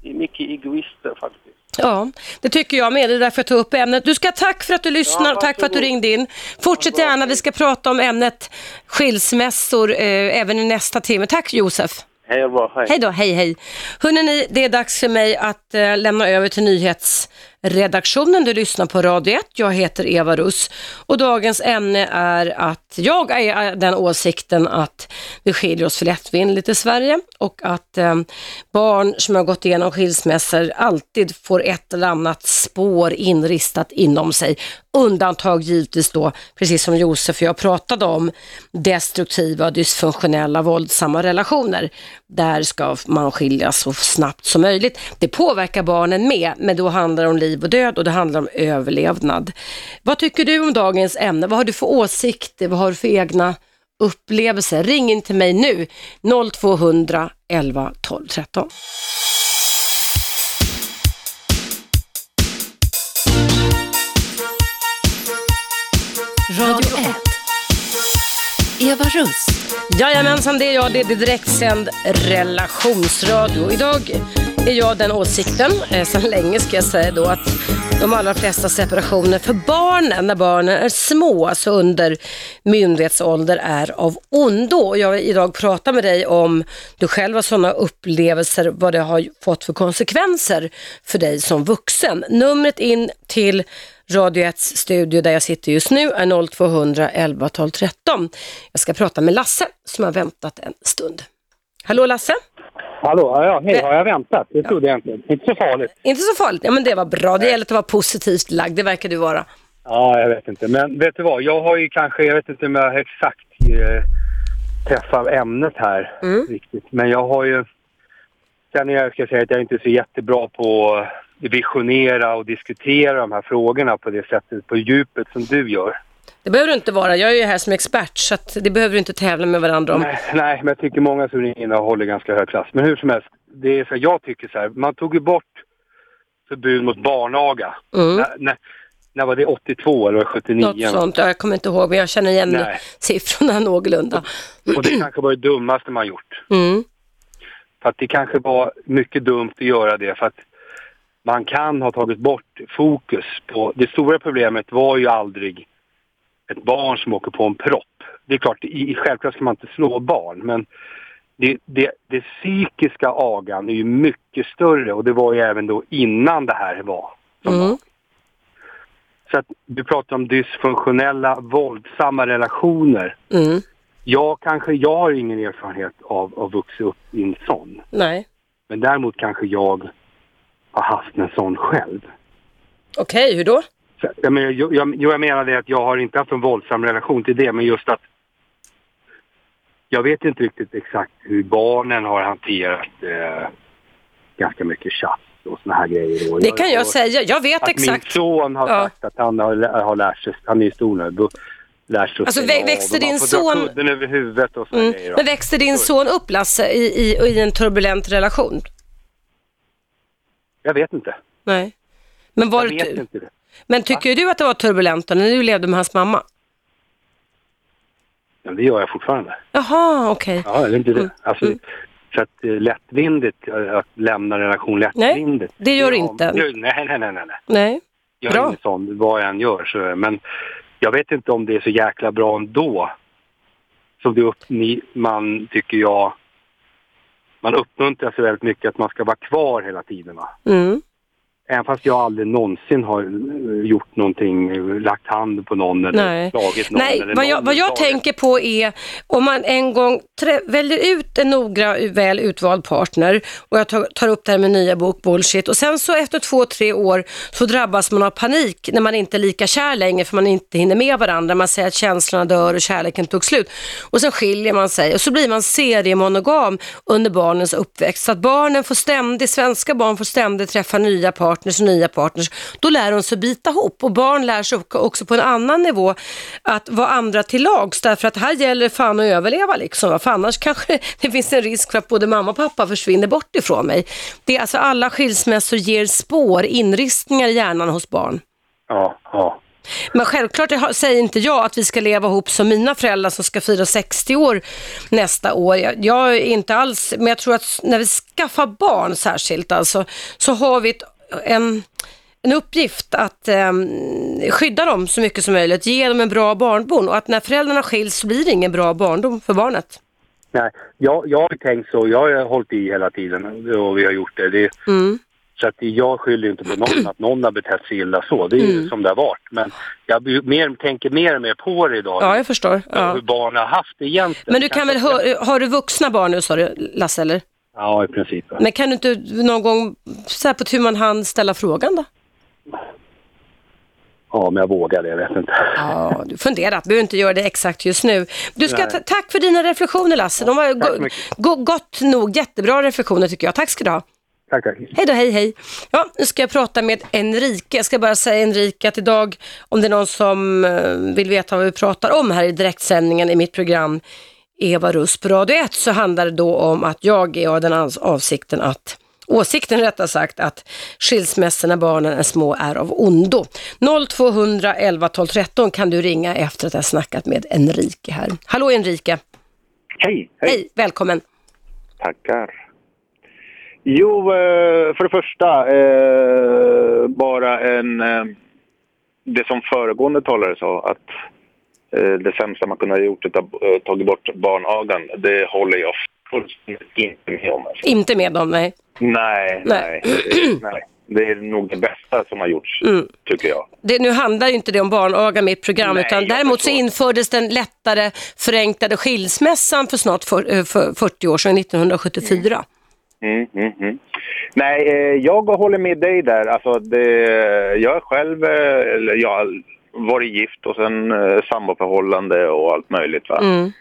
är mycket egoister faktiskt. Ja, det tycker jag med. Det är därför jag tog upp ämnet. Du ska tack för att du lyssnar Ja, och tack för att du ringde in. Fortsätt gärna, vi ska prata om ämnet skilsmässor eh, även i nästa timme. Tack Josef. Hej då, hej. Hej då, hej hej. Hörrni, det är dags för mig att eh, lämna över till nyhetsredaktionen. Du lyssnar på Radio 1. Jag heter Eva Russ och dagens ämne är att jag är eh, den åsikten att vi skiljer oss för lättvindigt i Sverige och att eh, barn som har gått igenom skilsmässor alltid får ett eller annat spår inristat inom sig. Undantag givetvis då, precis som Josef och jag pratade om, destruktiva, dysfunktionella, våldsamma relationer. Där ska man skiljas så snabbt som möjligt. Det påverkar barnen med, men då handlar det om liv och död och det handlar om överlevnad. Vad tycker du om dagens ämne? Vad har du för åsikter? Vad har du för egna upplevelser? Ring in till mig nu, 0200 11 12 13. Radio 1. Eva Russ. Jajamensan, det är jag. Det är direktsänd relationsradio. Idag är jag den åsikten, eh, sedan länge ska jag säga då, att de allra flesta separationer för barnen, när barnen är små, alltså under myndighetsålder, är av ondo. Jag vill idag prata med dig om du själv har sådana upplevelser, vad det har fått för konsekvenser för dig som vuxen. Numret in till Radio 1 studio där jag sitter just nu är 0200 11 12 13. Jag ska prata med Lasse som har väntat en stund. Hallå Lasse? Hallå, ja, hej, har jag väntat? Det trodde jag inte. Inte så farligt. Inte så farligt. Ja men det var bra. Det gäller att vara positivt lagd. Det verkar du vara. Ja, jag vet inte. Men vet du vad? Jag har ju kanske, jag vet inte om jag exakt eh, träffar ämnet här Mm. riktigt. Men jag har ju, sen är jag ska säga att jag inte är så jättebra på visionera och diskutera de här frågorna på det sättet, på djupet som du gör. Det behöver du inte vara. Jag är ju här som expert så det behöver du inte tävla med varandra om. Nej, nej, men jag tycker många som ringer in håller ganska hög klass. Men hur som helst, det är så, jag tycker så här, man tog ju bort förbud mot barnaga. Mm. När, när, när var det? 82 eller 79? Något sånt. Ja, Jag kommer inte ihåg men jag känner igen Nej. siffrorna någorlunda. Och det kanske var det dummaste man gjort. Mm. För att det kanske var mycket dumt att göra det för att man kan ha tagit bort fokus på... Det stora problemet var ju aldrig ett barn som åker på en propp. Det är klart, i, självklart ska man inte slå barn men det, det, det psykiska agan är ju mycket större och det var ju även då innan det här var. Mm. Så att du pratar om dysfunktionella, våldsamma relationer. Mm. Jag kanske, jag har ingen erfarenhet av att vuxa upp i en sån. Nej. Men däremot kanske jag har haft en sån själv. Okej, hur då? Så, jag, menar, jag, jag, jag menar det att jag har inte haft en våldsam relation till det, men just att jag vet inte riktigt exakt hur barnen har hanterat eh, ganska mycket tjafs och såna här grejer. Och Det kan jag och säga. Jag vet Att min exakt. son har Ja. sagt att han har, har lärt sig, han är ju stor nu, lär sig Alltså, vä- växte din son- över huvudet och såna Mm. grejer. Men växte din son upp Lasse i, i, i en turbulent relation? Jag vet inte. Nej. Men, var Jag vet inte det. men tycker du att det var turbulent när du levde med hans mamma? Men det gör jag fortfarande. Jaha, okej. Ja, det är inte det. Mm. Alltså, Så att eh, lättvindigt, eh, att lämna relation lättvindigt. det gör du Ja, inte. Nej, nej, nej, nej. nej. Nej. Jag Bra. är ingen sån, vad jag än gör. Så, men jag vet inte om det är så jäkla bra ändå. Som det upp, ni, man, tycker jag, man uppmuntrar sig väldigt mycket att man ska vara kvar hela tiden. Va? Mm. Även fast jag aldrig någonsin har eh, gjort någonting, eh, lagt hand på någon eller Nej. slagit någon. Nej, eller vad jag, någon vad jag tänker på är om man en gång väljer ut en noga, väl utvald partner och jag tar, tar upp det här med nya bok bullshit och sen så efter två, tre år så drabbas man av panik när man inte är lika kär längre för man inte hinner med varandra. Man säger att känslorna dör och kärleken tog slut och sen skiljer man sig och så blir man seriemonogam under barnens uppväxt. Så att barnen får ständigt, svenska barn får ständigt träffa nya partners och nya partners. Då lär de sig bita ihop och barn lär sig också på en annan nivå att vara andra till lags därför att här gäller fan att överleva liksom. För annars kanske det finns en risk för att både mamma och pappa försvinner bort ifrån mig. Det är alltså alla skilsmässor ger spår, inristningar i hjärnan hos barn. Ja, ja. Men självklart säger inte jag att vi ska leva ihop som mina föräldrar som ska fira 60 år nästa år. Jag, jag är inte alls, men jag tror att när vi skaffar barn särskilt alltså, så har vi ett, en, en uppgift att em, skydda dem så mycket som möjligt, ge dem en bra barndom och att när föräldrarna skiljs så blir det ingen bra barndom för barnet. Nej, jag, jag har tänkt så. Jag har hållit i hela tiden och vi har gjort det. det Mm. så att jag skyller inte på någon att någon har betett sig illa så. Det är ju Mm. som det har varit. Men jag mer, tänker mer och mer på det idag. Ja, jag förstår. Ja. Hur barn har haft det egentligen. Men du kan väl, Kanske- hö- har du vuxna barn nu sa du Lasse eller? Ja, i princip. Men kan du inte någon gång så här på tu man hand ställa frågan då? Ja, men jag vågar det. Jag vet inte. Ja, du funderar. Behöver inte göra det exakt just nu. Du ska ta- tack för dina reflektioner Lasse. De var go- go- gott nog. Jättebra reflektioner tycker jag. Tack ska du ha. Tack, tack. Hej då, hej hej. Ja, nu ska jag prata med Enrique. Jag ska bara säga Enrique att idag, om det är någon som eh, vill veta vad vi pratar om här i direktsändningen i mitt program Eva Russ på Radio 1 så handlar det då om att jag är av den avsikten att Åsikten rättare sagt att skilsmässor när barnen är små är av ondo. 0200 11 12 13 kan du ringa efter att jag snackat med Enrique här. Hallå Enrique, Hej, hej, välkommen. tackar. Jo, eh, för det första, eh, bara en... eh, Det som föregående talare sa, att det sämsta man kunde ha gjort är att eh, tagit bort barnagan. Det håller jag fullständigt inte med om. Alltså. Inte med dem, nej. Nej, Nej. nej, nej. Det är nog det bästa som har gjorts, Mm. tycker jag. Det, nu handlar ju inte det om barnaga mitt program, Nej, utan däremot så infördes den lättare förenklade skilsmässan för snart för, eh, för 40 år sedan, 1974. Mm, mm, mm. Nej, eh, jag håller med dig där. Alltså, det, jag själv, eh, eller har varit gift och sen eh, samboförhållande och allt möjligt. Va? Mm.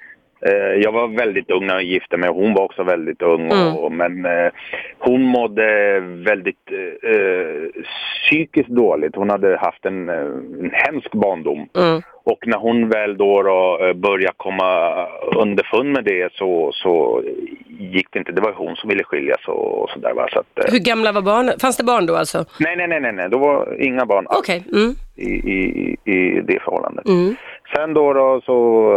Eh, jag var väldigt ung när jag gifte mig. Hon var också väldigt ung. Mm. Och, men eh, hon mådde väldigt eh, eh, psykiskt dåligt. Hon hade haft en, eh, en hemsk barndom. Mm. Och när hon väl då, då började komma underfund med det så, så gick det inte. Det var hon som ville skiljas och, och sådär. Så att, eh, Hur gamla var barnen? Fanns det barn då alltså? nej, nej, nej, nej, nej. Det var inga barn Okej. Mm. i, i, i det förhållandet. Mm. Sen då, då så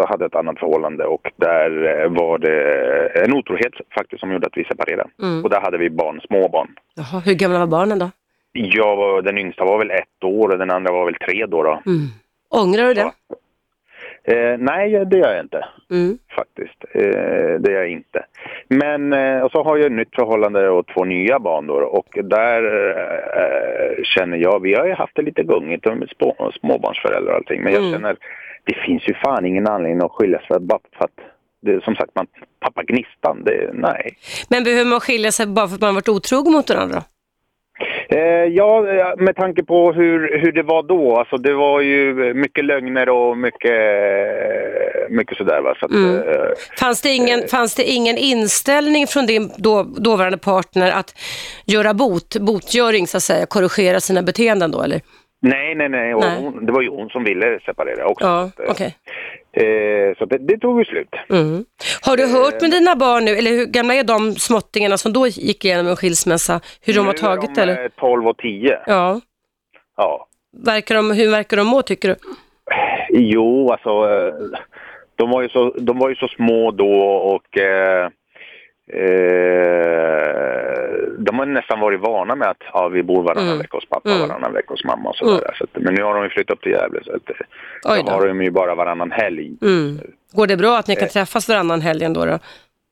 hade jag ett annat förhållande och där eh, var det en otrohet faktiskt som gjorde att vi separerade. Mm. Och där hade vi barn, små barn. Jaha, hur gamla var barnen då? Jag var, den yngsta var väl ett år och den andra var väl tre då. då. Mm. Ångrar du det? Eh, nej, det gör jag inte Mm. faktiskt. Eh, det gör jag inte. Men, eh, och så har jag ett nytt förhållande och två nya barn då och där eh, känner jag, vi har ju haft det lite gungigt med små, småbarnsföräldrar och allting, men jag Mm. känner, det finns ju fan ingen anledning att skiljas för, bara för att det, som sagt, man tappar gnistan. Det, nej. Men behöver man skilja sig bara för att man varit otrogen mot varandra? Eh, ja, eh, med tanke på hur, hur det var då. Alltså det var ju mycket lögner och mycket, mycket sådär. Va? Så att, Mm. eh, Fanns det ingen, fanns det ingen inställning från din då, dåvarande partner att göra bot, botgöring så att säga, korrigera sina beteenden då eller? Nej, nej, nej. Nej. Hon, det var ju hon som ville separera också. Ja, Så att, okej. eh, så det, det tog ju slut. Mm. Har du hört med dina barn nu, eller hur gamla är de småttingarna som då gick igenom en skilsmässa, hur de har Nu är tagit de, eller? eh, 12 och 10. Ja, Ja. verkar de, hur verkar de må tycker du? Jo, alltså eh, de var ju så, de var ju så små då och eh, eh, de har nästan varit vana med att ja, vi bor varannan Mm. vecka hos pappa, Mm. varannan vecka hos mamma och sådär. Så att, men nu har de ju flyttat upp till Gävle så att, eh, då har de ju bara varannan helg. Mm. Går det bra att Eh. ni kan träffas varannan helgen då? då?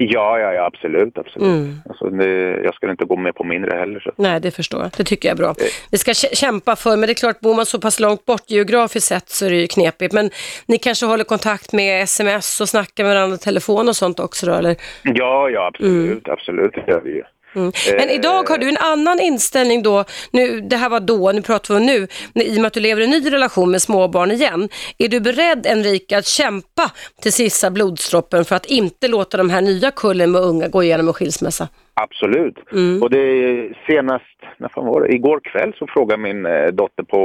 Ja, ja, ja, absolut, absolut. Mm. Alltså, det, jag skulle inte gå med på mindre heller. Så. Nej, det förstår jag. Det tycker jag är bra. Eh. Vi ska kä- kämpa för, men det är klart, bor man så pass långt bort geografiskt sett så är det ju knepigt. Men ni kanske håller kontakt med sms och snackar med varandra telefon och sånt också då, eller? Ja, ja, absolut, absolut, det gör vi ju. Mm. Men Eh. idag har du en annan inställning då, nu, det här var då, nu pratar vi om nu, i och med att du lever i en ny relation med småbarn igen. Är du beredd Enrika att kämpa till sista blodsdroppen för att inte låta de här nya kullen med unga gå igenom en skilsmässa? Absolut. Mm. Och det senast, när fan var det? Igår kväll så frågade min eh, dotter på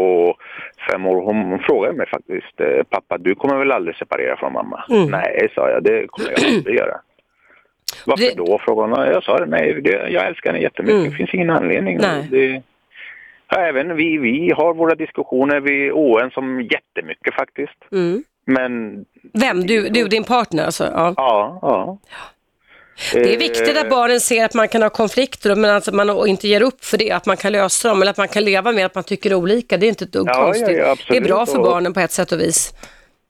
fem år, hon, hon frågade mig faktiskt, eh, pappa du kommer väl aldrig separera från mamma? Mm. Nej, sa jag, det kommer jag aldrig göra. Varför Det- då? frågade hon. Jag sa det, nej, det, jag älskar henne jättemycket, Mm. det finns ingen anledning. Nej. Det, ja, även vi, vi har våra diskussioner, vi är oense om jättemycket faktiskt. Mm. Men Vem? Du, du din partner alltså? Ja. ja, ja. Det är viktigt att barnen ser att man kan ha konflikter men att man inte ger upp för det, att man kan lösa dem eller att man kan leva med att man tycker olika. Det är inte ett dugg Ja, ja, konstigt. ja, det är bra för barnen på ett sätt och vis.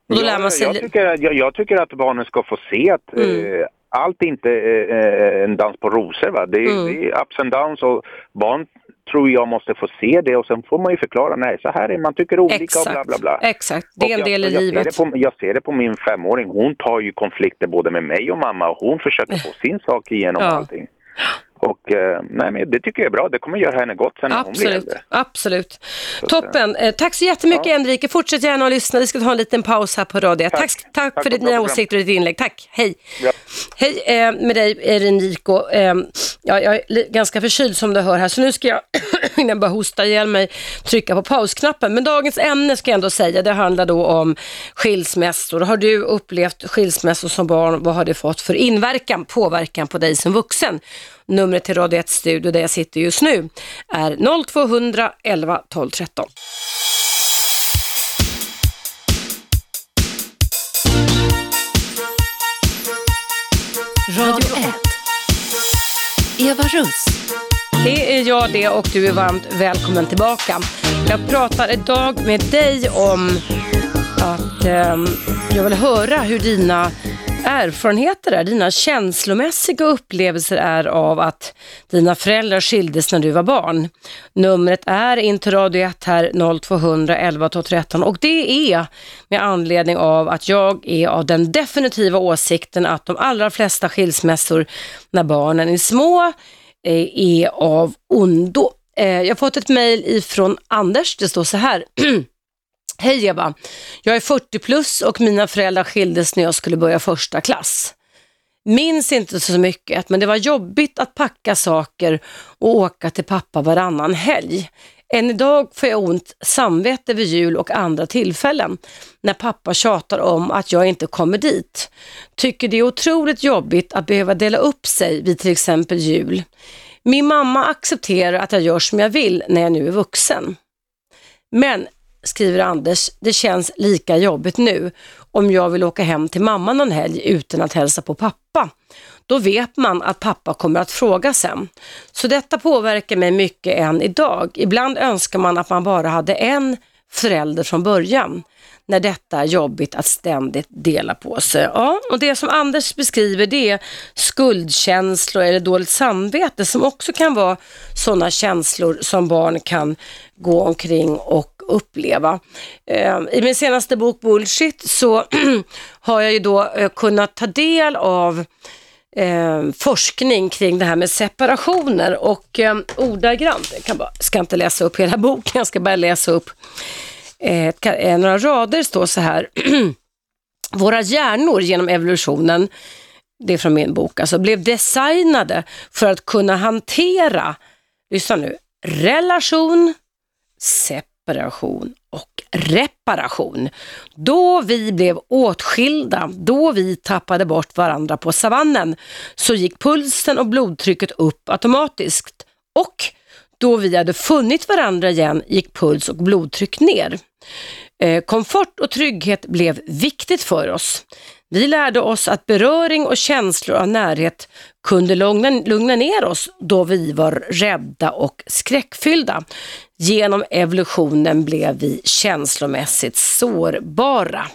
Och då lär man sig... jag, tycker, att- jag, jag tycker att barnen ska få se att Mm. eh, allt inte är eh, en dans på rosor. Va? Det, är- Mm. det är ups and downs och barn tror jag måste få se det och sen får man ju förklara, nej så här är man tycker olika och bla bla bla. Exakt, det är en del i jag livet. Ser det på, jag ser det på min femåring, hon tar ju konflikter både med mig och mamma och hon försöker få sin sak igenom Ja. allting. Och eh, nej, men det tycker jag är bra, det kommer göra henne gott sen när hon blir Absolut, äldre. absolut. Så Toppen. Eh, tack så jättemycket Enrique. Fortsätt gärna att lyssna. Vi ska ta en liten paus här på radio. Tack, tack, Tack för för dina program. åsikter och ditt inlägg. Tack. Hej. Ja. Hej eh, med dig Enrico. Eh, ja, jag är ganska förkyld som du hör här så nu ska jag, innan jag bara hosta ihjäl mig, trycka på pausknappen. Men dagens ämne ska jag ändå säga, det handlar då om skilsmässor. Har du upplevt skilsmässor som barn? Vad har det fått för inverkan, påverkan på dig som vuxen? Numret till Radio 1 Studio där jag sitter just nu är 0200 11 12 13. Radio 1. Eva Russ. Det är jag det och du är varmt välkommen tillbaka. Jag pratar idag med dig om att eh, jag vill höra hur dina erfarenheter är, dina känslomässiga upplevelser är av att dina föräldrar skildes när du var barn. Numret är inte Radio 1 här 0200 11 12 13 och det är med anledning av att jag är av den definitiva åsikten att de allra flesta skilsmässor när barnen är små Eh, är av ondo. Eh, jag har fått ett mejl ifrån Anders, det står så här. Hej Eva, jag är 40 plus och mina föräldrar skildes när jag skulle börja första klass. Minns inte så mycket, men det var jobbigt att packa saker och åka till pappa varannan helg. Än idag får jag ont samvete vid jul och andra tillfällen när pappa tjatar om att jag inte kommer dit. Tycker det är otroligt jobbigt att behöva dela upp sig vid till exempel jul. Min mamma accepterar att jag gör som jag vill när jag nu är vuxen. Men, skriver Anders, det känns lika jobbigt nu om jag vill åka hem till mamma någon helg utan att hälsa på pappa. Då vet man att pappa kommer att fråga sen. Så detta påverkar mig mycket än idag. Ibland önskar man att man bara hade en förälder från början när detta är jobbigt att ständigt dela på sig. Ja, och det som Anders beskriver det är skuldkänslor eller dåligt samvete som också kan vara sådana känslor som barn kan gå omkring och uppleva. Ehm, I min senaste bok Bullshit så har jag ju då eh, kunnat ta del av eh, forskning kring det här med separationer och eh, ordagrant, jag kan bara, ska inte läsa upp hela boken, jag ska bara läsa upp eh, ett eh, några rader står så här. Våra hjärnor genom evolutionen, det är från min bok, alltså blev designade för att kunna hantera, lyssna nu, relation, separation och reparation. Då vi blev åtskilda, då vi tappade bort varandra på savannen, så gick pulsen och blodtrycket upp automatiskt. Och då vi hade funnit varandra igen gick puls och blodtryck ner. Eh, komfort och trygghet blev viktigt för oss. Vi lärde oss att beröring och känslor av närhet kunde lugna, lugna ner oss då vi var rädda och skräckfyllda. Genom evolutionen blev vi känslomässigt sårbara.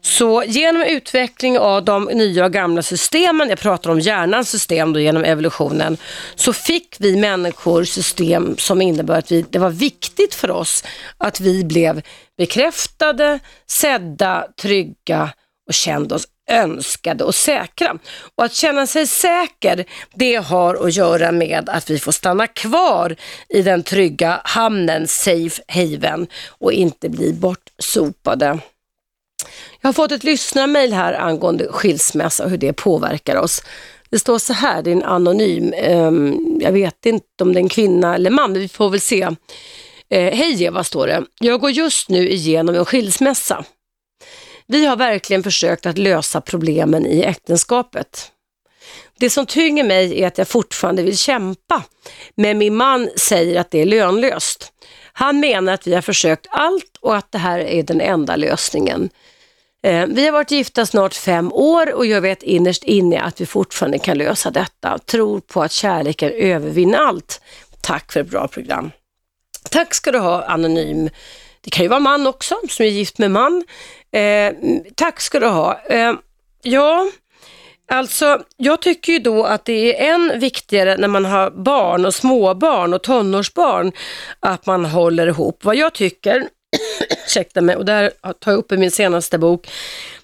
Så genom utveckling av de nya och gamla systemen, jag pratar om hjärnans system då genom evolutionen, så fick vi människor system som innebär att vi, det var viktigt för oss att vi blev bekräftade, sedda, trygga och kände oss önskade och säkra. Och att känna sig säker, det har att göra med att vi får stanna kvar i den trygga hamnen, safe haven och inte bli bortsopade. Jag har fått ett lyssnarmail här angående skilsmässa och hur det påverkar oss. Det står så här, det är en anonym, ehm, jag vet inte om det är en kvinna eller man, men vi får väl se. Eh, hej Eva, står det. Jag går just nu igenom en skilsmässa. Vi har verkligen försökt att lösa problemen i äktenskapet. Det som tynger mig är att jag fortfarande vill kämpa, men min man säger att det är lönlöst. Han menar att vi har försökt allt och att det här är den enda lösningen. Eh, vi har varit gifta snart fem år och jag vet innerst inne att vi fortfarande kan lösa detta. Tror på att kärleken övervinner allt. Tack för ett bra program. Tack ska du ha Anonym. Det kan ju vara man också som är gift med man. Eh, tack ska du ha. Eh, ja, alltså jag tycker ju då att det är än viktigare när man har barn och småbarn och tonårsbarn att man håller ihop. Vad jag tycker, ursäkta mig, och det här tar jag upp i min senaste bok,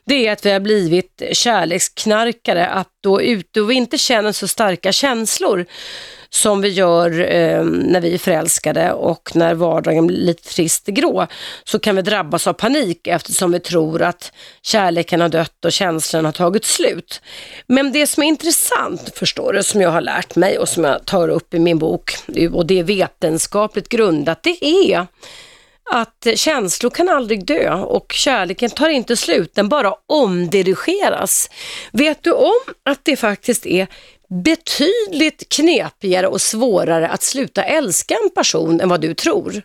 det är att vi har blivit kärleksknarkare, att då ute och vi inte känner så starka känslor som vi gör eh, när vi är förälskade och när vardagen blir lite trist grå så kan vi drabbas av panik eftersom vi tror att kärleken har dött och känslan har tagit slut. Men det som är intressant, förstår du, som jag har lärt mig och som jag tar upp i min bok och det är vetenskapligt grundat, det är att känslor kan aldrig dö och kärleken tar inte slut, den bara omdirigeras. Vet du om att det faktiskt är betydligt knepigare och svårare att sluta älska en person än vad du tror.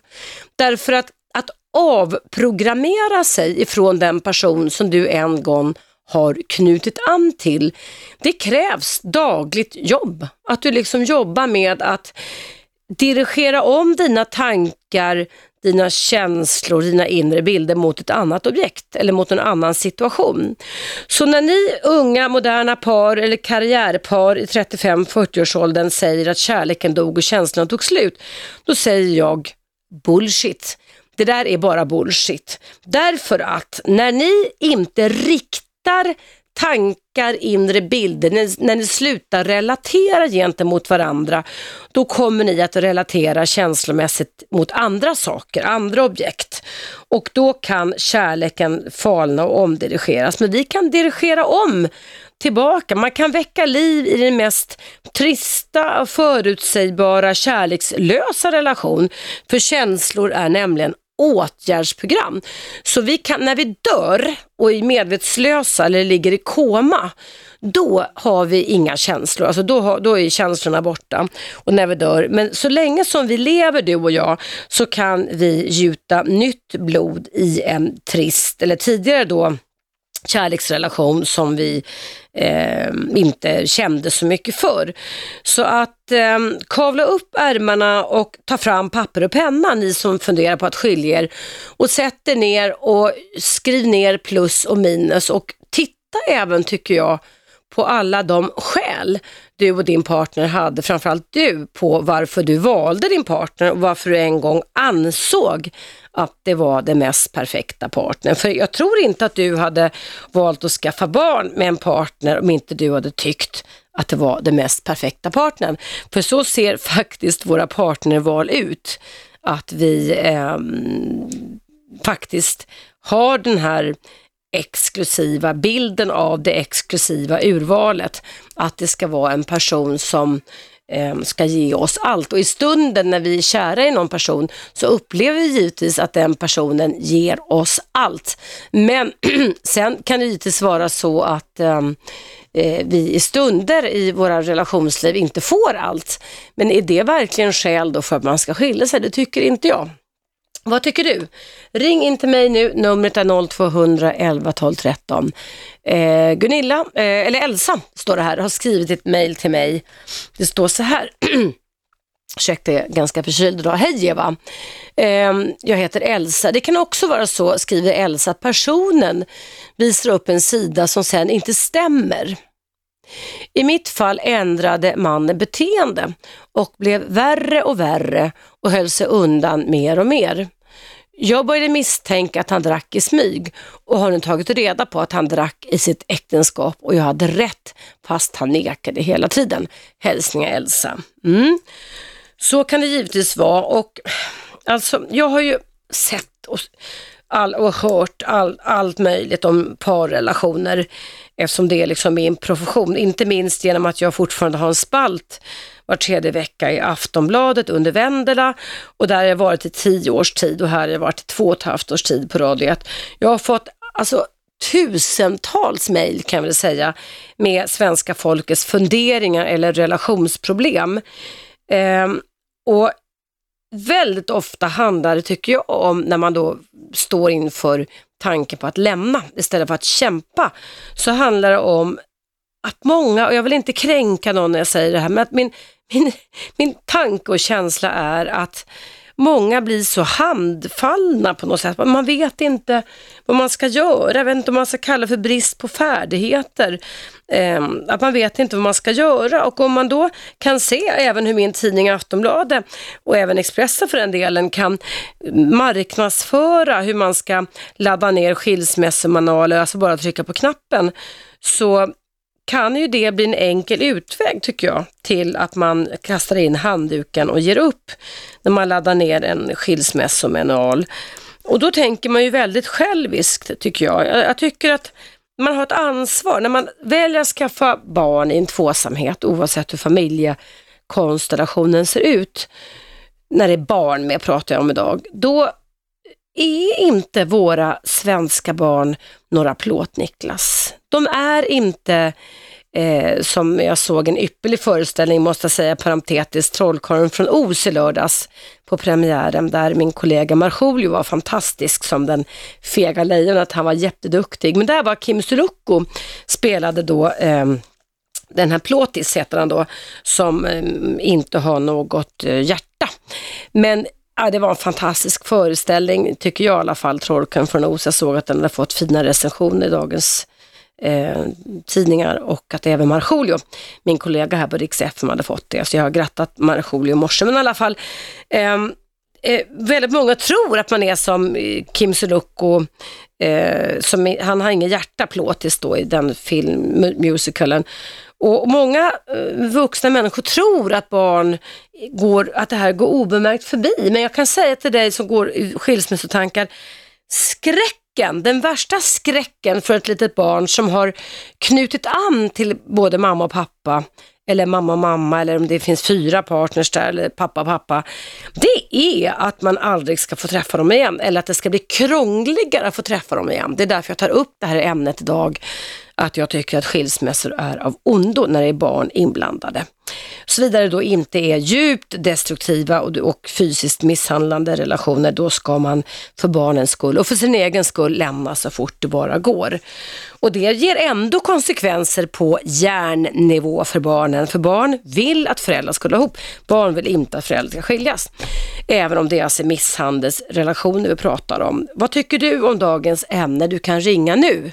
Därför att att avprogrammera sig ifrån den person som du en gång har knutit an till. Det krävs dagligt jobb. Att du liksom jobbar med att dirigera om dina tankar, dina känslor, dina inre bilder mot ett annat objekt eller mot en annan situation. Så när ni unga moderna par eller karriärpar i 35-40-årsåldern säger att kärleken dog och känslorna tog slut, då säger jag bullshit. Det där är bara bullshit. Därför att när ni inte riktar tankar, inre bilder, när, när ni slutar relatera gentemot varandra, då kommer ni att relatera känslomässigt mot andra saker, andra objekt. Och då kan kärleken falna och omdirigeras. Men vi kan dirigera om tillbaka. Man kan väcka liv i den mest trista, förutsägbara, kärlekslösa relation. För känslor är nämligen åtgärdsprogram. Så vi kan, när vi dör och är medvetslösa eller ligger i koma, då har vi inga känslor, alltså då, har, då är känslorna borta och när vi dör. Men så länge som vi lever du och jag så kan vi gjuta nytt blod i en trist, eller tidigare då kärleksrelation som vi eh, inte kände så mycket för. Så att eh, kavla upp ärmarna och ta fram papper och penna, ni som funderar på att skilja er och sätt er ner och skriv ner plus och minus och titta även tycker jag på alla de skäl du och din partner hade, framförallt du, på varför du valde din partner och varför du en gång ansåg att det var den mest perfekta partnern. För jag tror inte att du hade valt att skaffa barn med en partner om inte du hade tyckt att det var den mest perfekta partnern. För så ser faktiskt våra partnerval ut. Att vi eh, faktiskt har den här exklusiva bilden av det exklusiva urvalet. Att det ska vara en person som eh, ska ge oss allt. Och i stunden när vi är kära i någon person så upplever vi givetvis att den personen ger oss allt. Men sen kan det givetvis vara så att ehm, eh, vi i stunder i våra relationsliv inte får allt. Men är det verkligen skäl då för att man ska skilja sig? Det tycker inte jag. Vad tycker du? Ring in till mig nu, numret är 0200 11 12 13. Eh, Gunilla, eh, eller Elsa står det här, har skrivit ett mail till mig. Det står så här. Ursäkta, jag är ganska förkyld idag. Hej Eva! Eh, jag heter Elsa. Det kan också vara så, skriver Elsa, att personen visar upp en sida som sen inte stämmer. I mitt fall ändrade mannen beteende och blev värre och värre och höll sig undan mer och mer. Jag började misstänka att han drack i smyg och har nu tagit reda på att han drack i sitt äktenskap och jag hade rätt fast han nekade hela tiden. Hälsningar Elsa. Mm. Så kan det givetvis vara och alltså jag har ju sett och, all, och hört all, allt möjligt om parrelationer eftersom det är liksom min profession. Inte minst genom att jag fortfarande har en spalt var tredje vecka i Aftonbladet under Vendela och där har jag varit i tio års tid och här har jag varit i två och ett halvt års tid på Radio 1. Jag har fått alltså tusentals mejl kan jag väl säga med svenska folkets funderingar eller relationsproblem. Ehm, och väldigt ofta handlar det, tycker jag, om när man då står inför tanken på att lämna istället för att kämpa, så handlar det om att många, och jag vill inte kränka någon när jag säger det här, men att min, min, min tanke och känsla är att många blir så handfallna på något sätt. Man vet inte vad man ska göra. Jag vet inte om man ska kalla det för brist på färdigheter. Eh, att man vet inte vad man ska göra och om man då kan se även hur min tidning Aftonbladet och även Expressen för den delen kan marknadsföra hur man ska ladda ner skilsmässomanualer, alltså bara trycka på knappen. Så kan ju det bli en enkel utväg tycker jag till att man kastar in handduken och ger upp när man laddar ner en skilsmässomanual. Och då tänker man ju väldigt själviskt tycker jag. Jag tycker att man har ett ansvar när man väljer att skaffa barn i en tvåsamhet oavsett hur familjekonstellationen ser ut. När det är barn med pratar jag om idag. Då är inte våra svenska barn några plåt-Niklas. De är inte eh, som jag såg en ypperlig föreställning, måste jag säga parentetiskt, Trollkarlen från Os i lördags på premiären där min kollega Markoolio var fantastisk som den fega lejonet. Han var jätteduktig. Men där var Kim Sulocco, spelade då eh, den här Plåtis heter han då, som eh, inte har något eh, hjärta. Men Ja, det var en fantastisk föreställning, tycker jag i alla fall, Trollkarlen från Oz. Jag såg att den hade fått fina recensioner i dagens eh, tidningar och att även Markoolio, min kollega här på Rix FM, hade fått det. Så jag har grattat Markoolio i morse. Men i alla fall, eh, eh, väldigt många tror att man är som eh, Kim Sulocco, eh, som, han har ingen hjärta plåtis då i den filmmusicalen. Och många eh, vuxna människor tror att barn går, att det här går obemärkt förbi. Men jag kan säga till dig som går i skilsmässotankar, skräcken, den värsta skräcken för ett litet barn som har knutit an till både mamma och pappa, eller mamma och mamma, eller om det finns fyra partners där, eller pappa och pappa. Det är att man aldrig ska få träffa dem igen, eller att det ska bli krångligare att få träffa dem igen. Det är därför jag tar upp det här ämnet idag att jag tycker att skilsmässor är av ondo när det är barn inblandade. Såvida det då inte är djupt destruktiva och, och fysiskt misshandlande relationer, då ska man för barnens skull och för sin egen skull lämna så fort det bara går. Och det ger ändå konsekvenser på hjärnnivå för barnen, för barn vill att föräldrar ska hålla ihop. Barn vill inte att föräldrar ska skiljas. Även om det är alltså misshandelsrelationer vi pratar om. Vad tycker du om dagens ämne? Du kan ringa nu.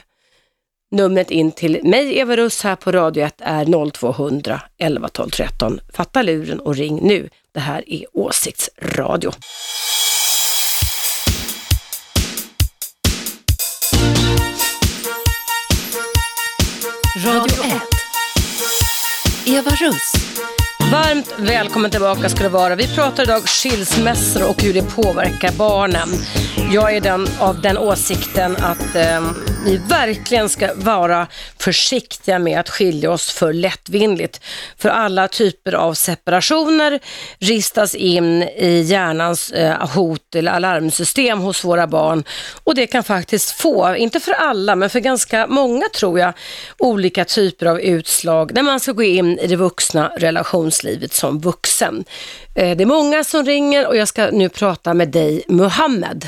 Numret in till mig, Eva Russ, här på Radio 1 är 0200 11 12 13. Fatta luren och ring nu. Det här är Åsiktsradio. Radio 1. Eva Russ. Varmt välkommen tillbaka ska du vara. Vi pratar idag skilsmässor och hur det påverkar barnen. Jag är den, av den åsikten att eh, vi verkligen ska vara försiktiga med att skilja oss för lättvindigt. För alla typer av separationer ristas in i hjärnans eh, hot eller alarmsystem hos våra barn. Och det kan faktiskt få, inte för alla, men för ganska många tror jag, olika typer av utslag när man ska gå in i det vuxna relationslivet som vuxen. Eh, det är många som ringer och jag ska nu prata med dig, Muhammed.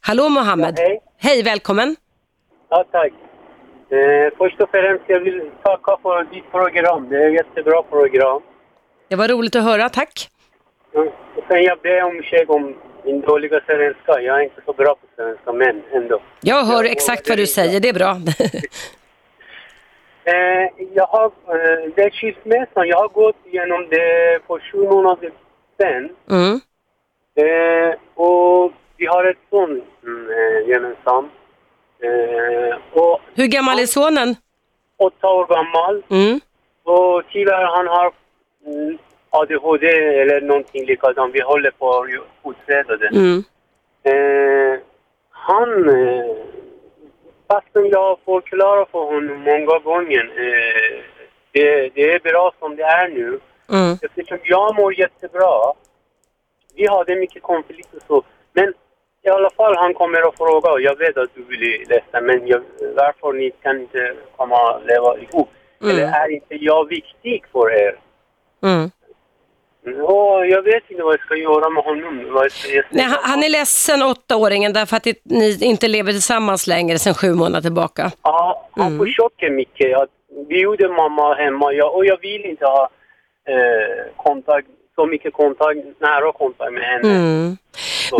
Hallå Mohammed. Ja, hej. Hej, välkommen. Ja, tack. Eh, först och främst jag vill tacka för ditt program. Det är ett jättebra program. Det var roligt att höra, tack. Mm. Och sen jag ber om ursäkt om min dåliga svenska. Jag är inte så bra på svenska, men ändå. Jag hör Ja, exakt vad du säger, det är bra. Eh, jag har, eh, det är skilsmässan. Jag har gått igenom det för sju månader sedan. Mm. Eh, och vi har ett son mm, eh, gemensamt. Eh, och Hur gammal är sonen? åtta år gammal. Mm. Och tyvärr han har mm, ADHD eller någonting likadant. Vi håller på att utreda det. Mm. Eh, han, eh, fastän jag får förklara för honom många gånger, eh, det, det är bra som det är nu. Mm. Eftersom jag mår jättebra. Vi hade mycket konflikter så. Men i alla fall han kommer att fråga och jag vet att du blir ledsen men jag, varför ni kan inte komma och leva ihop? Mm. Eller är inte jag viktig för er? Mm. Och jag vet inte vad jag ska göra med honom. Nej, han, han är ledsen, åttaåringen, därför att ni inte lever tillsammans längre sedan sju månader tillbaka. Ja, han Mm. försöker mycket. Att vi gjorde mamma hemma jag, och jag vill inte ha eh, kontakt, så mycket kontakt, nära kontakt med henne. Mm.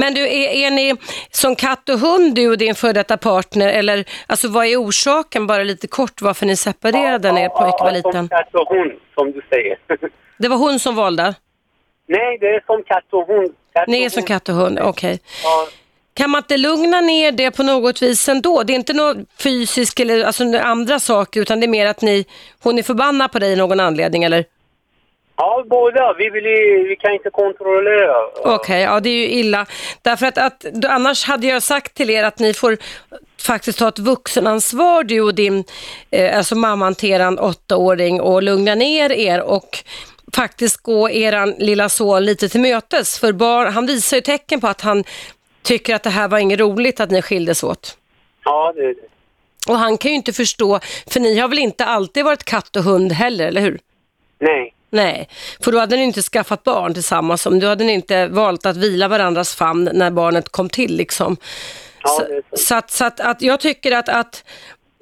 Men du, är, är ni som katt och hund du och din före detta partner eller alltså vad är orsaken, bara lite kort, varför ni separerade när er pojke var Ja, Som liten? katt och hund, som du säger. Det var hon som valde? Nej, det är som katt och hund. Katt Ni är som katt och hund, okej. Ja, Kan man inte lugna ner det på något vis ändå? Det är inte något fysiskt eller alltså, andra saker utan det är mer att ni, hon är förbannad på dig i någon anledning eller? Ja båda. Vi, vill, ju- vi kan inte kontrollera. Okej, ja det är ju illa. Därför att, att annars hade jag sagt till er att ni får faktiskt ta ett vuxenansvar du och din, eh, alltså mamman till eran åttaåring och lugna ner er och faktiskt gå eran lilla son lite till mötes. För barn, han visar ju tecken på att han tycker att det här var inget roligt att ni skildes åt. Ja, det är det. Och han kan ju inte förstå, för ni har väl inte alltid varit katt och hund heller, eller hur? Nej. Nej, för då hade ni inte skaffat barn tillsammans. Om då hade ni inte valt att vila varandras famn när barnet kom till. Liksom. Ja, så. så, att, så att, att jag tycker att, att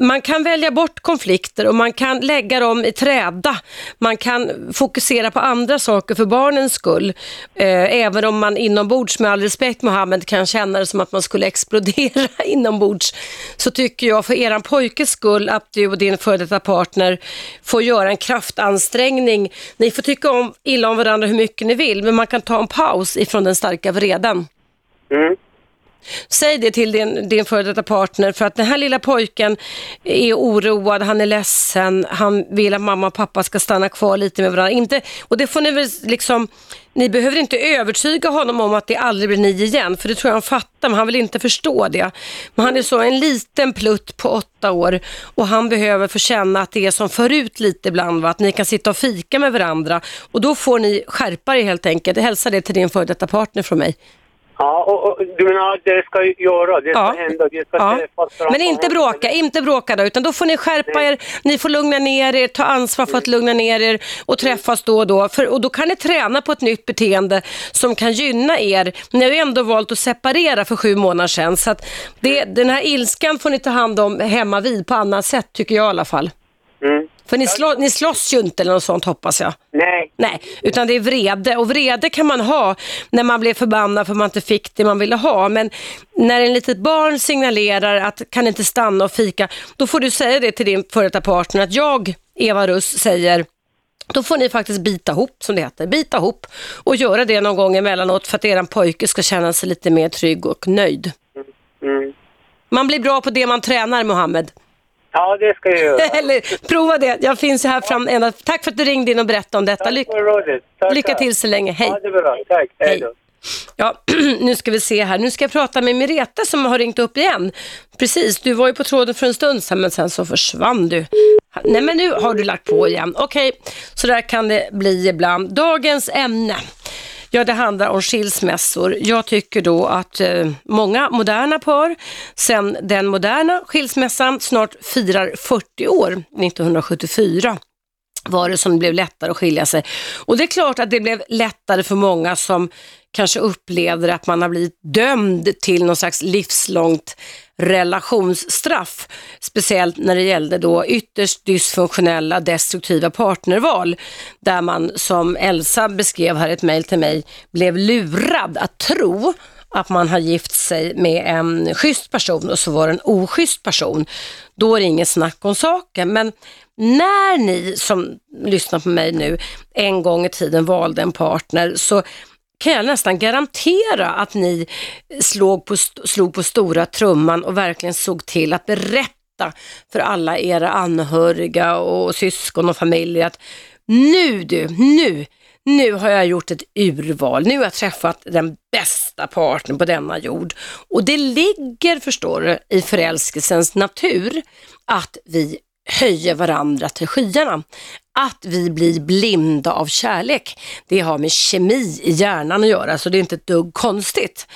man kan välja bort konflikter och man kan lägga dem i träda. Man kan fokusera på andra saker för barnens skull. Eh, även om man inombords, med all respekt Mohammed, kan känna det som att man skulle explodera inombords. Så tycker jag för eran pojkes skull att du och din före detta partner får göra en kraftansträngning. Ni får tycka om, illa om varandra hur mycket ni vill, men man kan ta en paus ifrån den starka vreden. Mm. Säg det till din, din före detta partner för att den här lilla pojken är oroad, han är ledsen, han vill att mamma och pappa ska stanna kvar lite med varandra. Inte, och det får ni väl liksom, ni behöver inte övertyga honom om att det aldrig blir ni igen, för det tror jag han fattar, men han vill inte förstå det. Men han är så en liten plutt på åtta år och han behöver få känna att det är som förut lite ibland, va? att ni kan sitta och fika med varandra och då får ni skärpa er helt enkelt. Hälsa det till din före detta partner från mig. Ja, och, och, du menar det ska göra, det ska Ja. hända, det ska Ja. träffas Men inte bråka, inte bråka då, utan då får ni skärpa er, ni får lugna ner er, ta ansvar för att lugna ner er och träffas då och då. För, och då kan ni träna på ett nytt beteende som kan gynna er. Ni har ju ändå valt att separera för sju månader sedan, så att det, den här ilskan får ni ta hand om hemma vid på annat sätt, tycker jag i alla fall. Mm. För ni, slå, ni slåss ju inte eller något sånt hoppas jag. Nej. Nej, utan det är vrede. Och vrede kan man ha när man blir förbannad för man inte fick det man ville ha. Men när en litet barn signalerar att kan inte stanna och fika, då får du säga det till din före detta partner att jag, Eva Russ, säger då får ni faktiskt bita ihop, som det heter. Bita ihop och göra det någon gång emellanåt för att er pojke ska känna sig lite mer trygg och nöjd. Mm. Man blir bra på det man tränar, Mohammed. Ja, det ska jag göra. Eller prova det. Jag finns här fram ända. Tack för att du ringde in och berättade om detta. Lyck- lycka till så länge. Hej. Ja, det är bra. Tack. Hej då. Ja, nu ska vi se här. Nu ska jag prata med Mireta som har ringt upp igen. Precis, du var ju på tråden för en stund sedan men sen så försvann du. Nej men nu har du lagt på igen. Okej, så där kan det bli ibland. Dagens ämne. Ja, det handlar om skilsmässor. Jag tycker då att eh, många moderna par, sen den moderna skilsmässan snart firar 40 år, 1974 var det som blev lättare att skilja sig. Och det är klart att det blev lättare för många som kanske upplever att man har blivit dömd till någon slags livslångt relationsstraff. Speciellt när det gällde då ytterst dysfunktionella destruktiva partnerval. Där man, som Elsa beskrev här i ett mejl till mig, blev lurad att tro att man har gift sig med en schysst person och så var det en oschysst person. Då är det inget snack om saken. Men när ni som lyssnar på mig nu en gång i tiden valde en partner så kan jag nästan garantera att ni slog på, slog på stora trumman och verkligen såg till att berätta för alla era anhöriga och syskon och familjer att nu du, nu, nu har jag gjort ett urval, nu har jag träffat den bästa partnern på denna jord. Och det ligger, förstår du, i förälskelsens natur att vi höjer varandra till skyarna. Att vi blir blinda av kärlek, det har med kemi i hjärnan att göra, så det är inte ett dugg konstigt.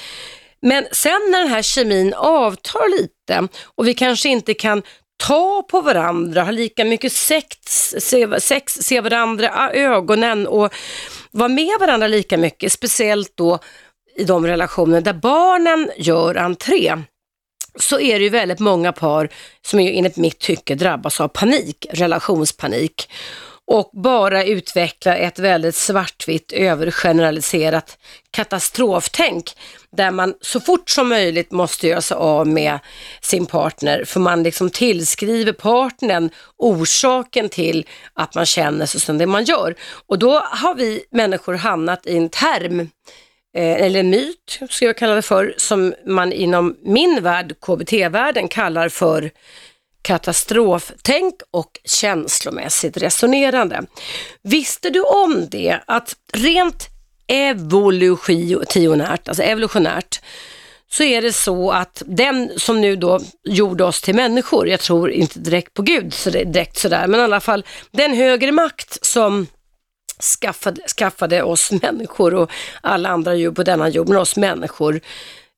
Men sen när den här kemin avtar lite och vi kanske inte kan ta på varandra, ha lika mycket sex, se, sex, se varandra i ögonen och vara med varandra lika mycket, speciellt då i de relationer där barnen gör entré så är det ju väldigt många par som ju enligt mitt tycke drabbas av panik, relationspanik och bara utvecklar ett väldigt svartvitt övergeneraliserat katastroftänk där man så fort som möjligt måste göra sig av med sin partner för man liksom tillskriver partnern orsaken till att man känner sig som det man gör. Och då har vi människor hamnat i en term Eh, eller myt, ska jag kalla det för, som man inom min värld, KBT-världen, kallar för katastroftänk och känslomässigt resonerande. Visste du om det att rent evolutionärt, alltså evolutionärt, så är det så att den som nu då gjorde oss till människor, jag tror inte direkt på Gud så det är direkt sådär, men i alla fall den högre makt som skaffade, skaffade oss människor och alla andra djur på denna jord, men oss människor,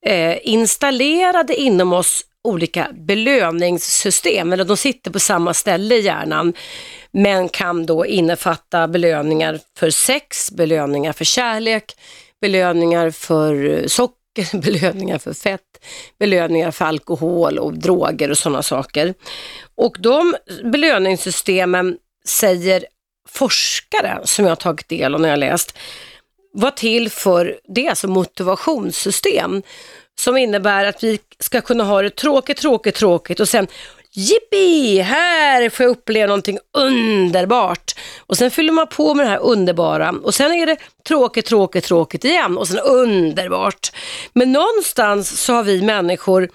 eh, installerade inom oss olika belöningssystem, eller de sitter på samma ställe i hjärnan, men kan då innefatta belöningar för sex, belöningar för kärlek, belöningar för eh, socker, belöningar för fett, belöningar för alkohol och droger och sådana saker. Och de belöningssystemen säger forskare som jag har tagit del av när jag läst var till för, det är alltså motivationssystem som innebär att vi ska kunna ha det tråkigt, tråkigt, tråkigt och sen Jippi! Här får jag uppleva någonting underbart. Och sen fyller man på med det här underbara och sen är det tråkigt, tråkigt, tråkigt igen och sen underbart. Men någonstans så har vi människor,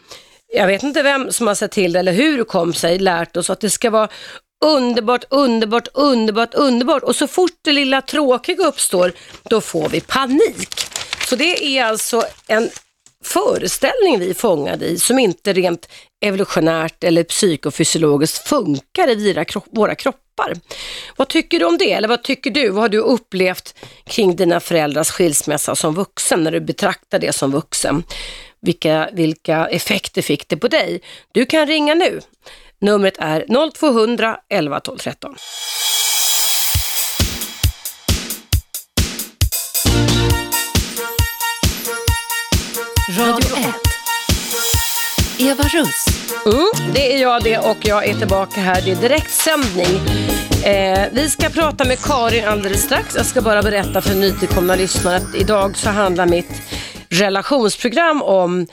jag vet inte vem som har sett till det eller hur det kom sig, lärt oss att det ska vara underbart, underbart, underbart, underbart och så fort det lilla tråkiga uppstår, då får vi panik. Så det är alltså en föreställning vi är fångade i som inte rent evolutionärt eller psykofysiologiskt funkar i våra kroppar. Vad tycker du om det? Eller vad tycker du? Vad har du upplevt kring dina föräldrars skilsmässa som vuxen, när du betraktar det som vuxen? Vilka, vilka effekter fick det på dig? Du kan ringa nu. Numret är 0200 11 12 13. Radio 1. Eva Russ. Mm, det är jag det och jag är tillbaka här. Det är direktsändning. Eh, vi ska prata med Karin alldeles strax. Jag ska bara berätta för nytillkomna lyssnare att idag så handlar mitt relationsprogram om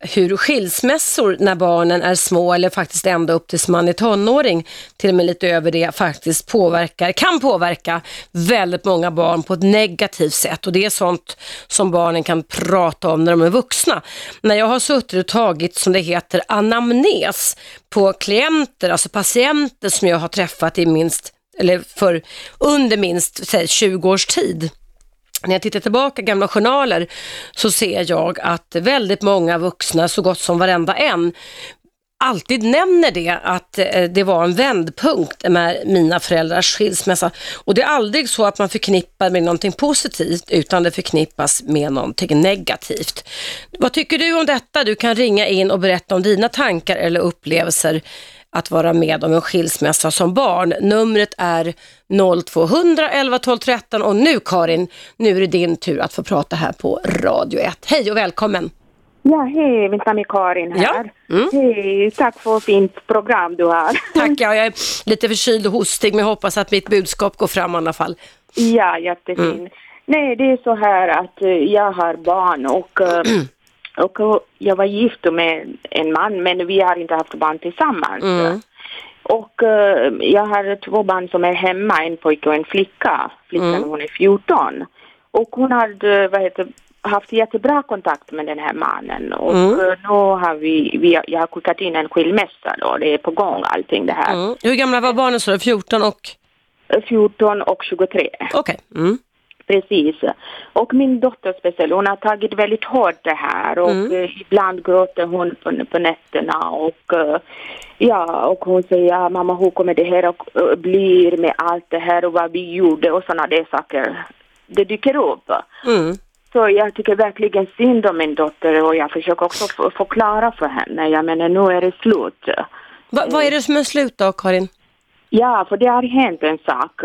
hur skilsmässor när barnen är små eller faktiskt ända upp tills man är tonåring, till och med lite över det, faktiskt påverkar, kan påverka väldigt många barn på ett negativt sätt och det är sånt som barnen kan prata om när de är vuxna. När jag har suttit och tagit, som det heter, anamnes på klienter, alltså patienter som jag har träffat i minst, eller för under minst 20 års tid när jag tittar tillbaka i gamla journaler så ser jag att väldigt många vuxna, så gott som varenda en, alltid nämner det, att eh, det var en vändpunkt med mina föräldrars skilsmässa. Och det är aldrig så att man förknippar med någonting positivt, utan det förknippas med någonting negativt. Vad tycker du om detta? Du kan ringa in och berätta om dina tankar eller upplevelser att vara med om en skilsmässa som barn. Numret är 0200 11 12 13 och nu Karin, nu är det din tur att få prata här på Radio 1. Hej och välkommen! Ja, hej, mitt namn är Karin här. Ja. Mm. Hej, tack för fint program du har. Tack, ja, jag är lite förkyld och hostig men jag hoppas att mitt budskap går fram i alla fall. Ja, jättefin. Mm. Nej, det är så här att eh, jag har barn och, eh, och eh, jag var gift med en man men vi har inte haft barn tillsammans. Mm. Och eh, jag har två barn som är hemma, en pojke och en flicka. Flickan Mm. hon är 14. Och hon hade vad heter, haft jättebra kontakt med den här mannen. Och Mm. eh, nu har vi, vi, jag har skickat in en skilmässa då, det är på gång allting det här. Mm. Hur gamla var barnen så? 14 och? 14 och 23. Okej. Mm. Precis. Och min dotter speciellt, hon har tagit väldigt hårt det här och Mm. eh, ibland gråter hon på, på nätterna och eh, ja, och hon säger ja, mamma hur kommer det här att uh, bli med allt det här och vad vi gjorde och sådana där saker. Det dyker upp. Mm. Så jag tycker verkligen synd om min dotter och jag försöker också förklara för henne. Jag menar nu är det slut. Va, vad är det som är slut då, Karin? Ja, för det har hänt en sak.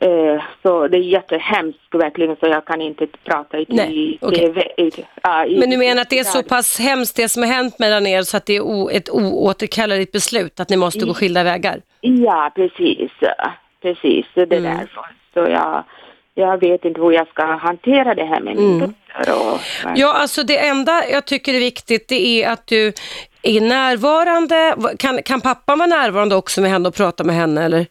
Eh, så det är jättehemskt verkligen så jag kan inte prata i, Nej. TV. I, ja, i, Men du menar att det är så pass hemskt det som har hänt mellan er så att det är ett oåterkalleligt beslut att ni måste gå skilda vägar? Ja, precis. Precis, det är Mm. därför. Så jag, jag vet inte hur jag ska hantera det här med min Mm. dotter. Och, Ja, alltså det enda jag tycker är viktigt det är att du är närvarande. Kan, kan pappan vara närvarande också med henne och prata med henne eller?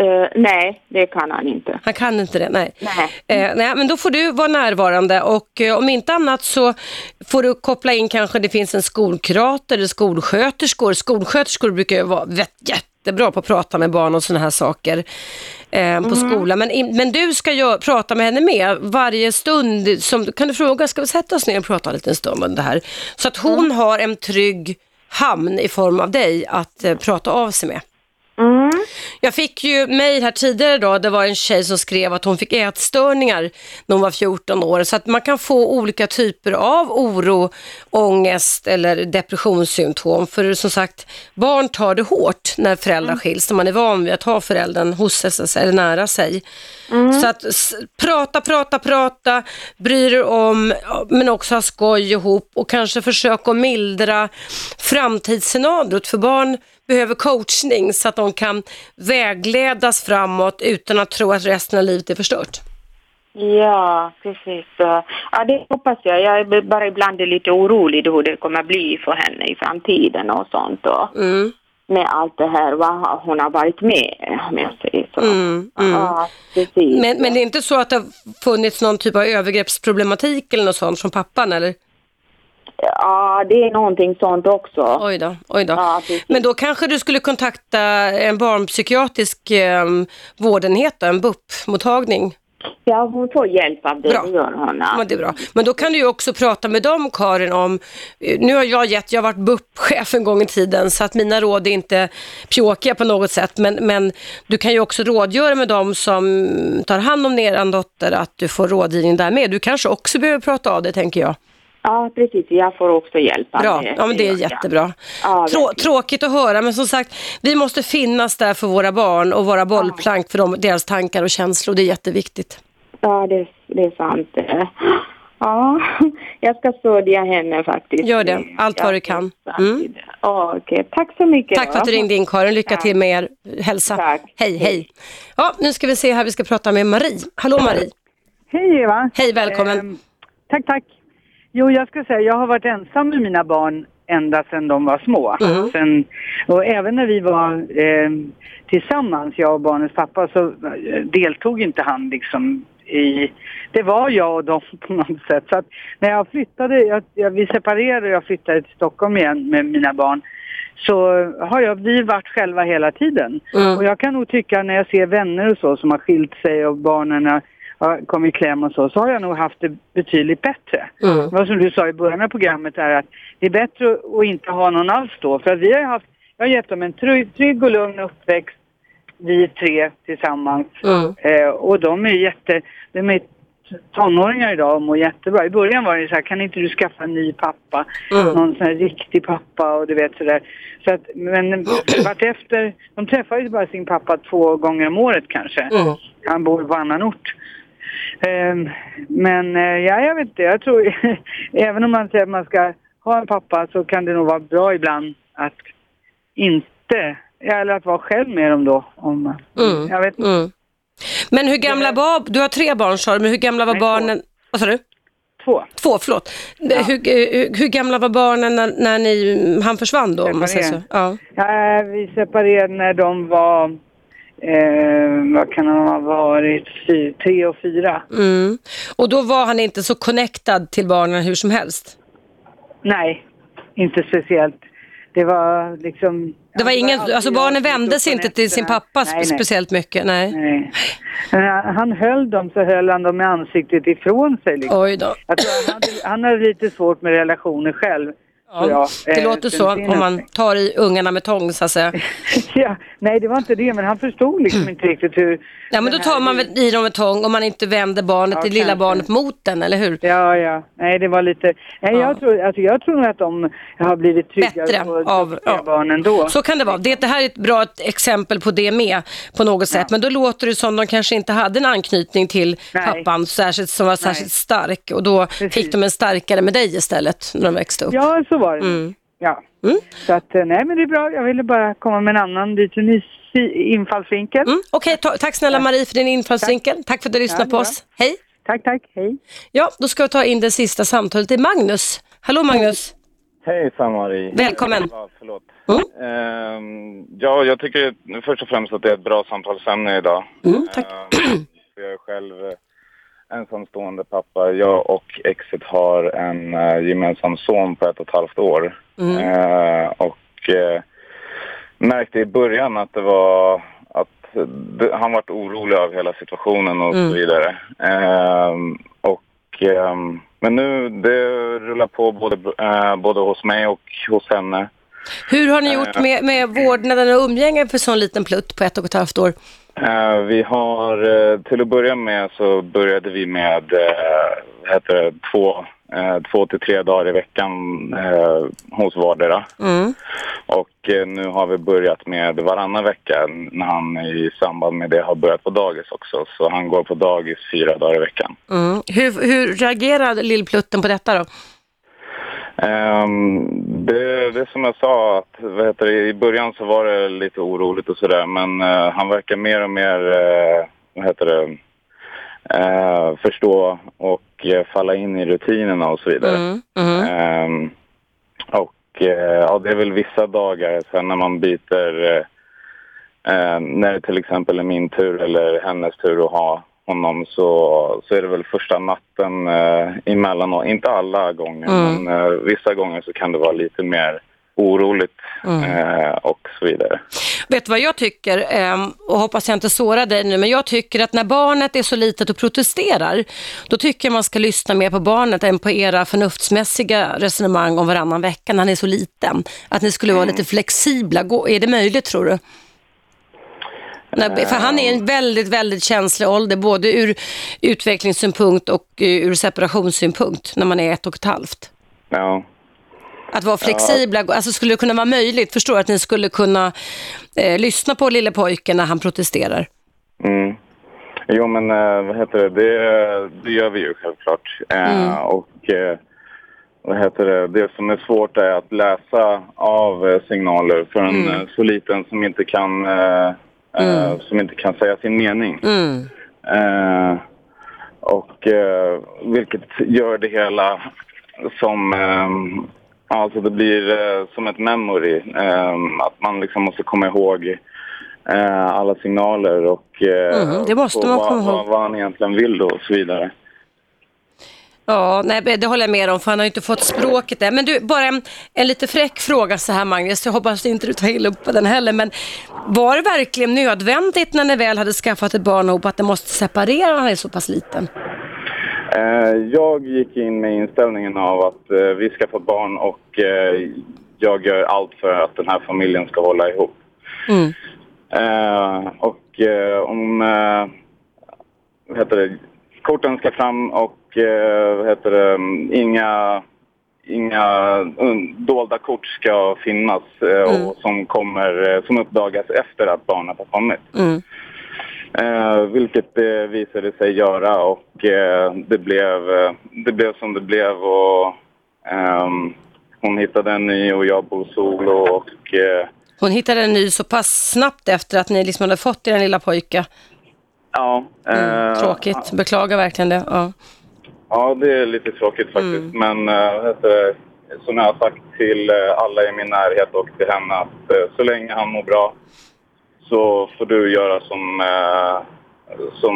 Eh, nej, det kan han inte. Han kan inte det, nej. Nej. Eh, nej, men då får du vara närvarande och eh, om inte annat så får du koppla in kanske det finns en skolkurator eller skolsköterskor. Skolsköterskor brukar ju vara jättebra på att prata med barn och sådana här saker eh, på skolan. Men, men du ska ju prata med henne med varje stund. Som, kan du fråga, ska vi sätta oss ner och prata en liten stund om det här? Så att hon har en trygg hamn i form av dig att prata av sig med. Mm. Jag fick ju mejl här tidigare idag, det var en tjej som skrev att hon fick ätstörningar när hon var 14 år. Så att man kan få olika typer av oro, ångest eller depressionssymptom. För som sagt, barn tar det hårt när föräldrar skiljs, när man är van vid att ha föräldern hos sig eller nära sig. Så att prata, prata, prata, bry dig om, men också ha skoj ihop och kanske försöka mildra framtidsscenariot. För barn behöver coachning så att de kan vägledas framåt utan att tro att resten av livet är förstört. Ja, precis. Ja, det hoppas jag. Jag är bara ibland lite orolig hur det kommer bli för henne i framtiden och sånt. Och Mm. med allt det här vad hon har varit med om jag säger så. Mm, mm. Ja, precis. Men, men det är inte så att det har funnits någon typ av övergreppsproblematik eller något sånt från pappan eller? Ja, det är någonting sånt också. Oj då, oj då. Ja. Men då kanske du skulle kontakta en barnpsykiatrisk eh, vårdenhet, då, en BUP-mottagning. Ja, hon får hjälp av det. Bra. det gör hon. Ja, det är bra. Men då kan du ju också prata med dem, Karin, om... eh, Nu har jag gett, jag har varit BUP-chef en gång i tiden, så att mina råd är inte pjåkiga på något sätt. Men, men du kan ju också rådgöra med dem som tar hand om er dotter, att du får rådgivning där med. Du kanske också behöver prata av det, tänker jag. Ja, precis. Jag får också hjälp Bra, ja men det är jättebra. Ja, Trå tråkigt att höra, men som sagt, vi måste finnas där för våra barn och vara bollplank för dem, deras tankar och känslor. Det är jätteviktigt. Ja, det, det är sant. Ja, jag ska stödja henne faktiskt. Gör det, allt vad du kan. Mm. Ja, Okej, tack så mycket. Tack för att du ringde in Karin. Lycka till med er hälsa. Hej, hej. Ja, nu ska vi se här, vi ska prata med Marie. Hallå Marie. Hej Eva! Hej, välkommen. Ehm, tack, tack. Jo, jag ska säga, jag har varit ensam med mina barn ända sedan de var små. Mm. Sen, och även när vi var eh, tillsammans, jag och barnens pappa, så eh, deltog inte han liksom i... Det var jag och dem på något sätt. Så att när jag flyttade, jag, jag, vi separerade och jag flyttade till Stockholm igen med mina barn, så har jag, vi varit själva hela tiden. Mm. Och jag kan nog tycka när jag ser vänner och så som har skilt sig och barnen har- har kommit i kläm och så, så har jag nog haft det betydligt bättre. Mm. Var som du sa i början av programmet där att det är bättre att inte ha någon alls då. För vi har haft, jag har gett dem en trygg, trygg och lugn uppväxt, vi tre tillsammans. Mm. Eh, och de är jätte, de är tonåringar idag och mår jättebra. I början var det så här, kan inte du skaffa en ny pappa? Mm. Någon sån här riktig pappa och du vet sådär. Så att, men vartefter, de träffar ju bara sin pappa två gånger om året kanske. Mm. Han bor på annan ort. Ehm, men eh, ja, jag vet inte, jag tror, även om man säger att man ska ha en pappa så kan det nog vara bra ibland att inte, eller att vara själv med dem då. Om, Mm. Jag vet inte. Mm. Men hur gamla var, du har tre barn sa du, men hur gamla var Nej, barnen? Vad sa du? Två. Två, förlåt. Hur, hur, hur gamla var barnen när, när ni, han försvann då? Om man säger så? Ja. Ja, vi separerade när de var, eh, vad kan de ha varit, fy, tre och fyra. Mm. Och då var han inte så connectad till barnen hur som helst? Nej, inte speciellt. Det var liksom... Det var ingen, alltid alltså barnen vände sig inte till sin pappa Nej, nej. speciellt mycket? Nej. Nej. Han- han höll dem så höll han dem med ansiktet ifrån sig. Liksom. Oj då. Tror han, hade, han hade lite svårt med relationer själv. Ja, jag, det eh, låter så om man tar i ungarna med tång så att säga. ja, nej, det var inte det, men han förstod liksom inte riktigt hur... Ja men då tar man väl i dem med tång om man inte vänder barnet, Ja, det lilla kanske. barnet mot den, eller hur? Ja, ja. Nej, det var lite... Nej, Ja. jag, tror, alltså, jag tror att de har blivit tryggare Bättre på av- ja. barnen då. Så kan det vara. Det, det här är ett bra exempel på det med på något sätt. Men då låter det som de kanske inte hade en anknytning till Nej. pappan särskilt, som var särskilt stark. Och då fick de en starkare med dig istället när de växte upp. Ja, så var det. Mm. Ja. Mm. Så att, eh, nej men det är bra. Jag ville bara komma med en annan lite ny si- infallsvinkel. Mm. Okej, ta- tack snälla Marie för din infallsvinkel. Tack. för att du lyssnade Ja, på oss. Hej! Tack, tack. Hej. Ja, då ska vi ta in det sista samtalet. Det är Magnus. Hallå Magnus! Hejsan Marie. Välkommen. Ja, förlåt. Mm. Ehm, ja, jag tycker först och främst att det är ett bra samtalsämne idag. Mm, tack. För jag är själv eh, ensamstående pappa. Jag och exet har en eh, gemensam son på ett och ett halvt år. Mm. Eh, och eh, märkte i början att det var att det, han varit orolig av hela situationen och Mm. så vidare. Och, men nu det rullar på både, både hos mig och hos henne. Hur har ni gjort med, med vårdnaden och umgänge för sån liten plutt på ett och ett halvt år? Eh, vi har, eh, till att börja med så började vi med eh, heter det, två, två till tre dagar i veckan hos vardera. Mm. Och nu har vi börjat med varannan vecka när han i samband med det har börjat på dagis också. Så han går på dagis fyra dagar i veckan. Mm. Hur, hur reagerade lillplutten på detta då? Ehm, det, det som jag sa, att, vad heter det, i början så var det lite oroligt och sådär men eh, han verkar mer och mer eh, vad heter det, eh, förstå och eh, falla in i rutinerna och så vidare. Mm. Mm. Ehm, och eh, ja, det är väl vissa dagar sen när man byter, eh, när det till exempel är min tur eller hennes tur att ha honom så, så är det väl första natten eh, emellanåt. Inte alla gånger, Mm. men eh, vissa gånger så kan det vara lite mer oroligt Mm. eh, och så vidare. Vet du vad jag tycker, ehm, och hoppas jag inte sårar dig nu, men jag tycker att när barnet är så litet och protesterar, då tycker jag man ska lyssna mer på barnet än på era förnuftsmässiga resonemang om varannan vecka när han är så liten. Att ni skulle vara lite flexibla. Gå, är det möjligt tror du? För han är en väldigt, väldigt känslig ålder, både ur utvecklingssynpunkt och eh, ur separationssynpunkt, när man är ett och ett halvt. Ja. Att vara flexibla, alltså skulle det kunna vara möjligt, förstår att ni skulle kunna eh, lyssna på lille pojken när han protesterar? Mm. Jo, men eh, vad heter det? det? Det gör vi ju självklart. Eh, Mm. Och eh, vad heter det? Det som är svårt är att läsa av eh, signaler för en Mm. eh, så liten som inte kan eh, eh, som inte kan säga sin mening. Mm. Eh, och eh, vilket gör det hela som eh, Alltså det blir som ett memory. Eh, att man liksom måste komma ihåg alla signaler och, Mm, det måste och man vad, ihåg. Vad, vad han egentligen vill då och så vidare. Ja, nej, det håller jag med om för han har ju inte fått språket där. Men du, bara en, en lite fräck fråga så här Magnus, jag hoppas inte du tar illa upp på den heller, men var det verkligen nödvändigt när ni väl hade skaffat ett barn ihop att ni måste separera när han är så pass liten? Eh, Jag gick in med inställningen av att eh, vi ska få barn och eh, jag gör allt för att den här familjen ska hålla ihop. Mm. Och om heter det, korten ska fram och eh, vad heter det, inga, inga dolda kort ska finnas eh, och som, kommer, eh, som uppdagas efter att barnet har kommit. Mm. Eh, vilket det visade sig göra och eh, det, blev, eh, det blev som det blev. Och, ehm, hon hittade en ny och jag bor solo och eh, Hon hittade en ny så pass snabbt efter att ni liksom hade fått er lilla pojke. ja. Mm, eh, tråkigt, beklagar verkligen det. Ja. Ja, det är lite tråkigt faktiskt. Men äh, som jag har sagt till eh, alla i min närhet och till henne att eh, så länge han mår bra så får du göra som, eh, som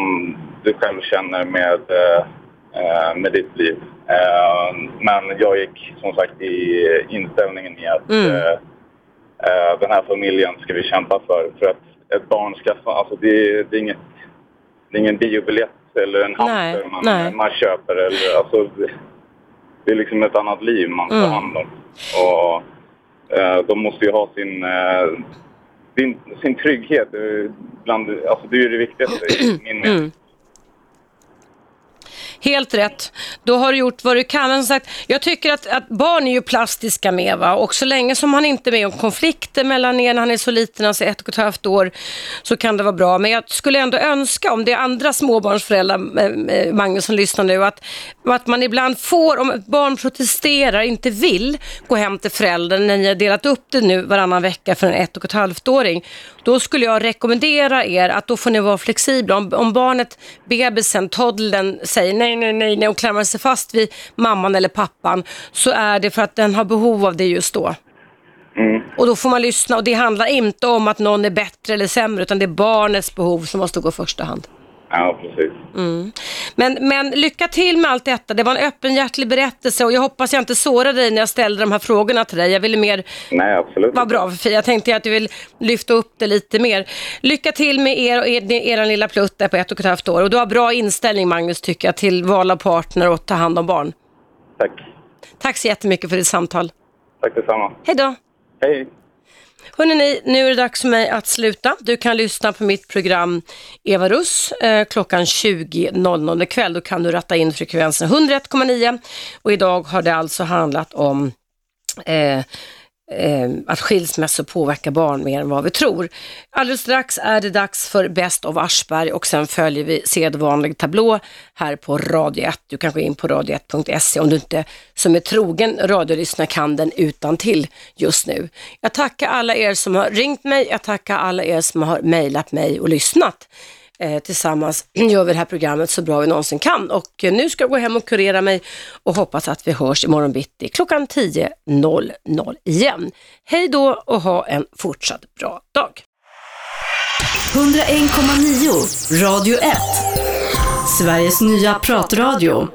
du själv känner med, eh, med ditt liv. Men jag gick som sagt i inställningen i att Mm. den här familjen ska vi kämpa för. För att ett barn ska... Alltså det, det, är inget, det är ingen biobiljett eller en hamster man, nej. man köper. Eller, alltså, det, är liksom ett annat liv man tar Mm. hand om. Och, eh, de måste ju ha sin, eh, sin, sin trygghet. eh, Bland, alltså det är ju det viktigaste i min mening. Mm. Helt rätt. Då har du gjort vad du kan. Alltså, Men sagt, jag tycker att, att barn är ju plastiska med va? och så länge som han inte är med om konflikter mellan er när han är så liten, alltså ett och ett halvt år, så kan det vara bra. Men jag skulle ändå önska, om det är andra småbarnsföräldrar, eh, eh, Magnus som lyssnar nu, att, att man ibland får, om ett barn protesterar, inte vill gå hem till föräldern när ni har delat upp det nu varannan vecka för en ett och ett halvt-åring, då skulle jag rekommendera er att då får ni vara flexibla. Om, om barnet, bebisen, toddlern säger nej, nej, nej, nej och klamrar sig fast vid mamman eller pappan, så är det för att den har behov av det just då. Och då får man lyssna och det handlar inte om att någon är bättre eller sämre, utan det är barnets behov som måste gå i första hand. Ja, precis. Mm. Men, men lycka till med allt detta. Det var en öppenhjärtig berättelse och jag hoppas jag inte sårade dig när jag ställde de här frågorna till dig. Jag ville mer Nej, absolut. vad bra för Jag tänkte att du vill lyfta upp det lite mer. Lycka till med er och er, er lilla plutt där på ett och ett halvt år. Och du har bra inställning Magnus tycker jag till val av partner och ta hand om barn. Tack. Tack så jättemycket för ditt samtal. Tack detsamma. Hej då. Hej. Hörrni, nu är det dags för mig att sluta. Du kan lyssna på mitt program Eva Russ eh, klockan 20.00 ikväll. Då kan du ratta in frekvensen 101,9 och idag har det alltså handlat om eh, eh, att skilsmässor påverkar barn mer än vad vi tror. Alldeles strax är det dags för Bäst av Aschberg och sen följer vi sedvanlig tablå här på Radio 1. Du kan gå in på radio1.se om du inte som är trogen radiolyssnare kan den utan till just nu. Jag tackar alla er som har ringt mig, jag tackar alla er som har mejlat mig och lyssnat. Eh, tillsammans gör vi det här programmet så bra vi någonsin kan. Och eh, nu ska jag gå hem och kurera mig och hoppas att vi hörs imorgon bitti klockan 10.00 igen. Hej då och ha en fortsatt bra dag. 101,9 Radio 1. Sveriges nya pratradio.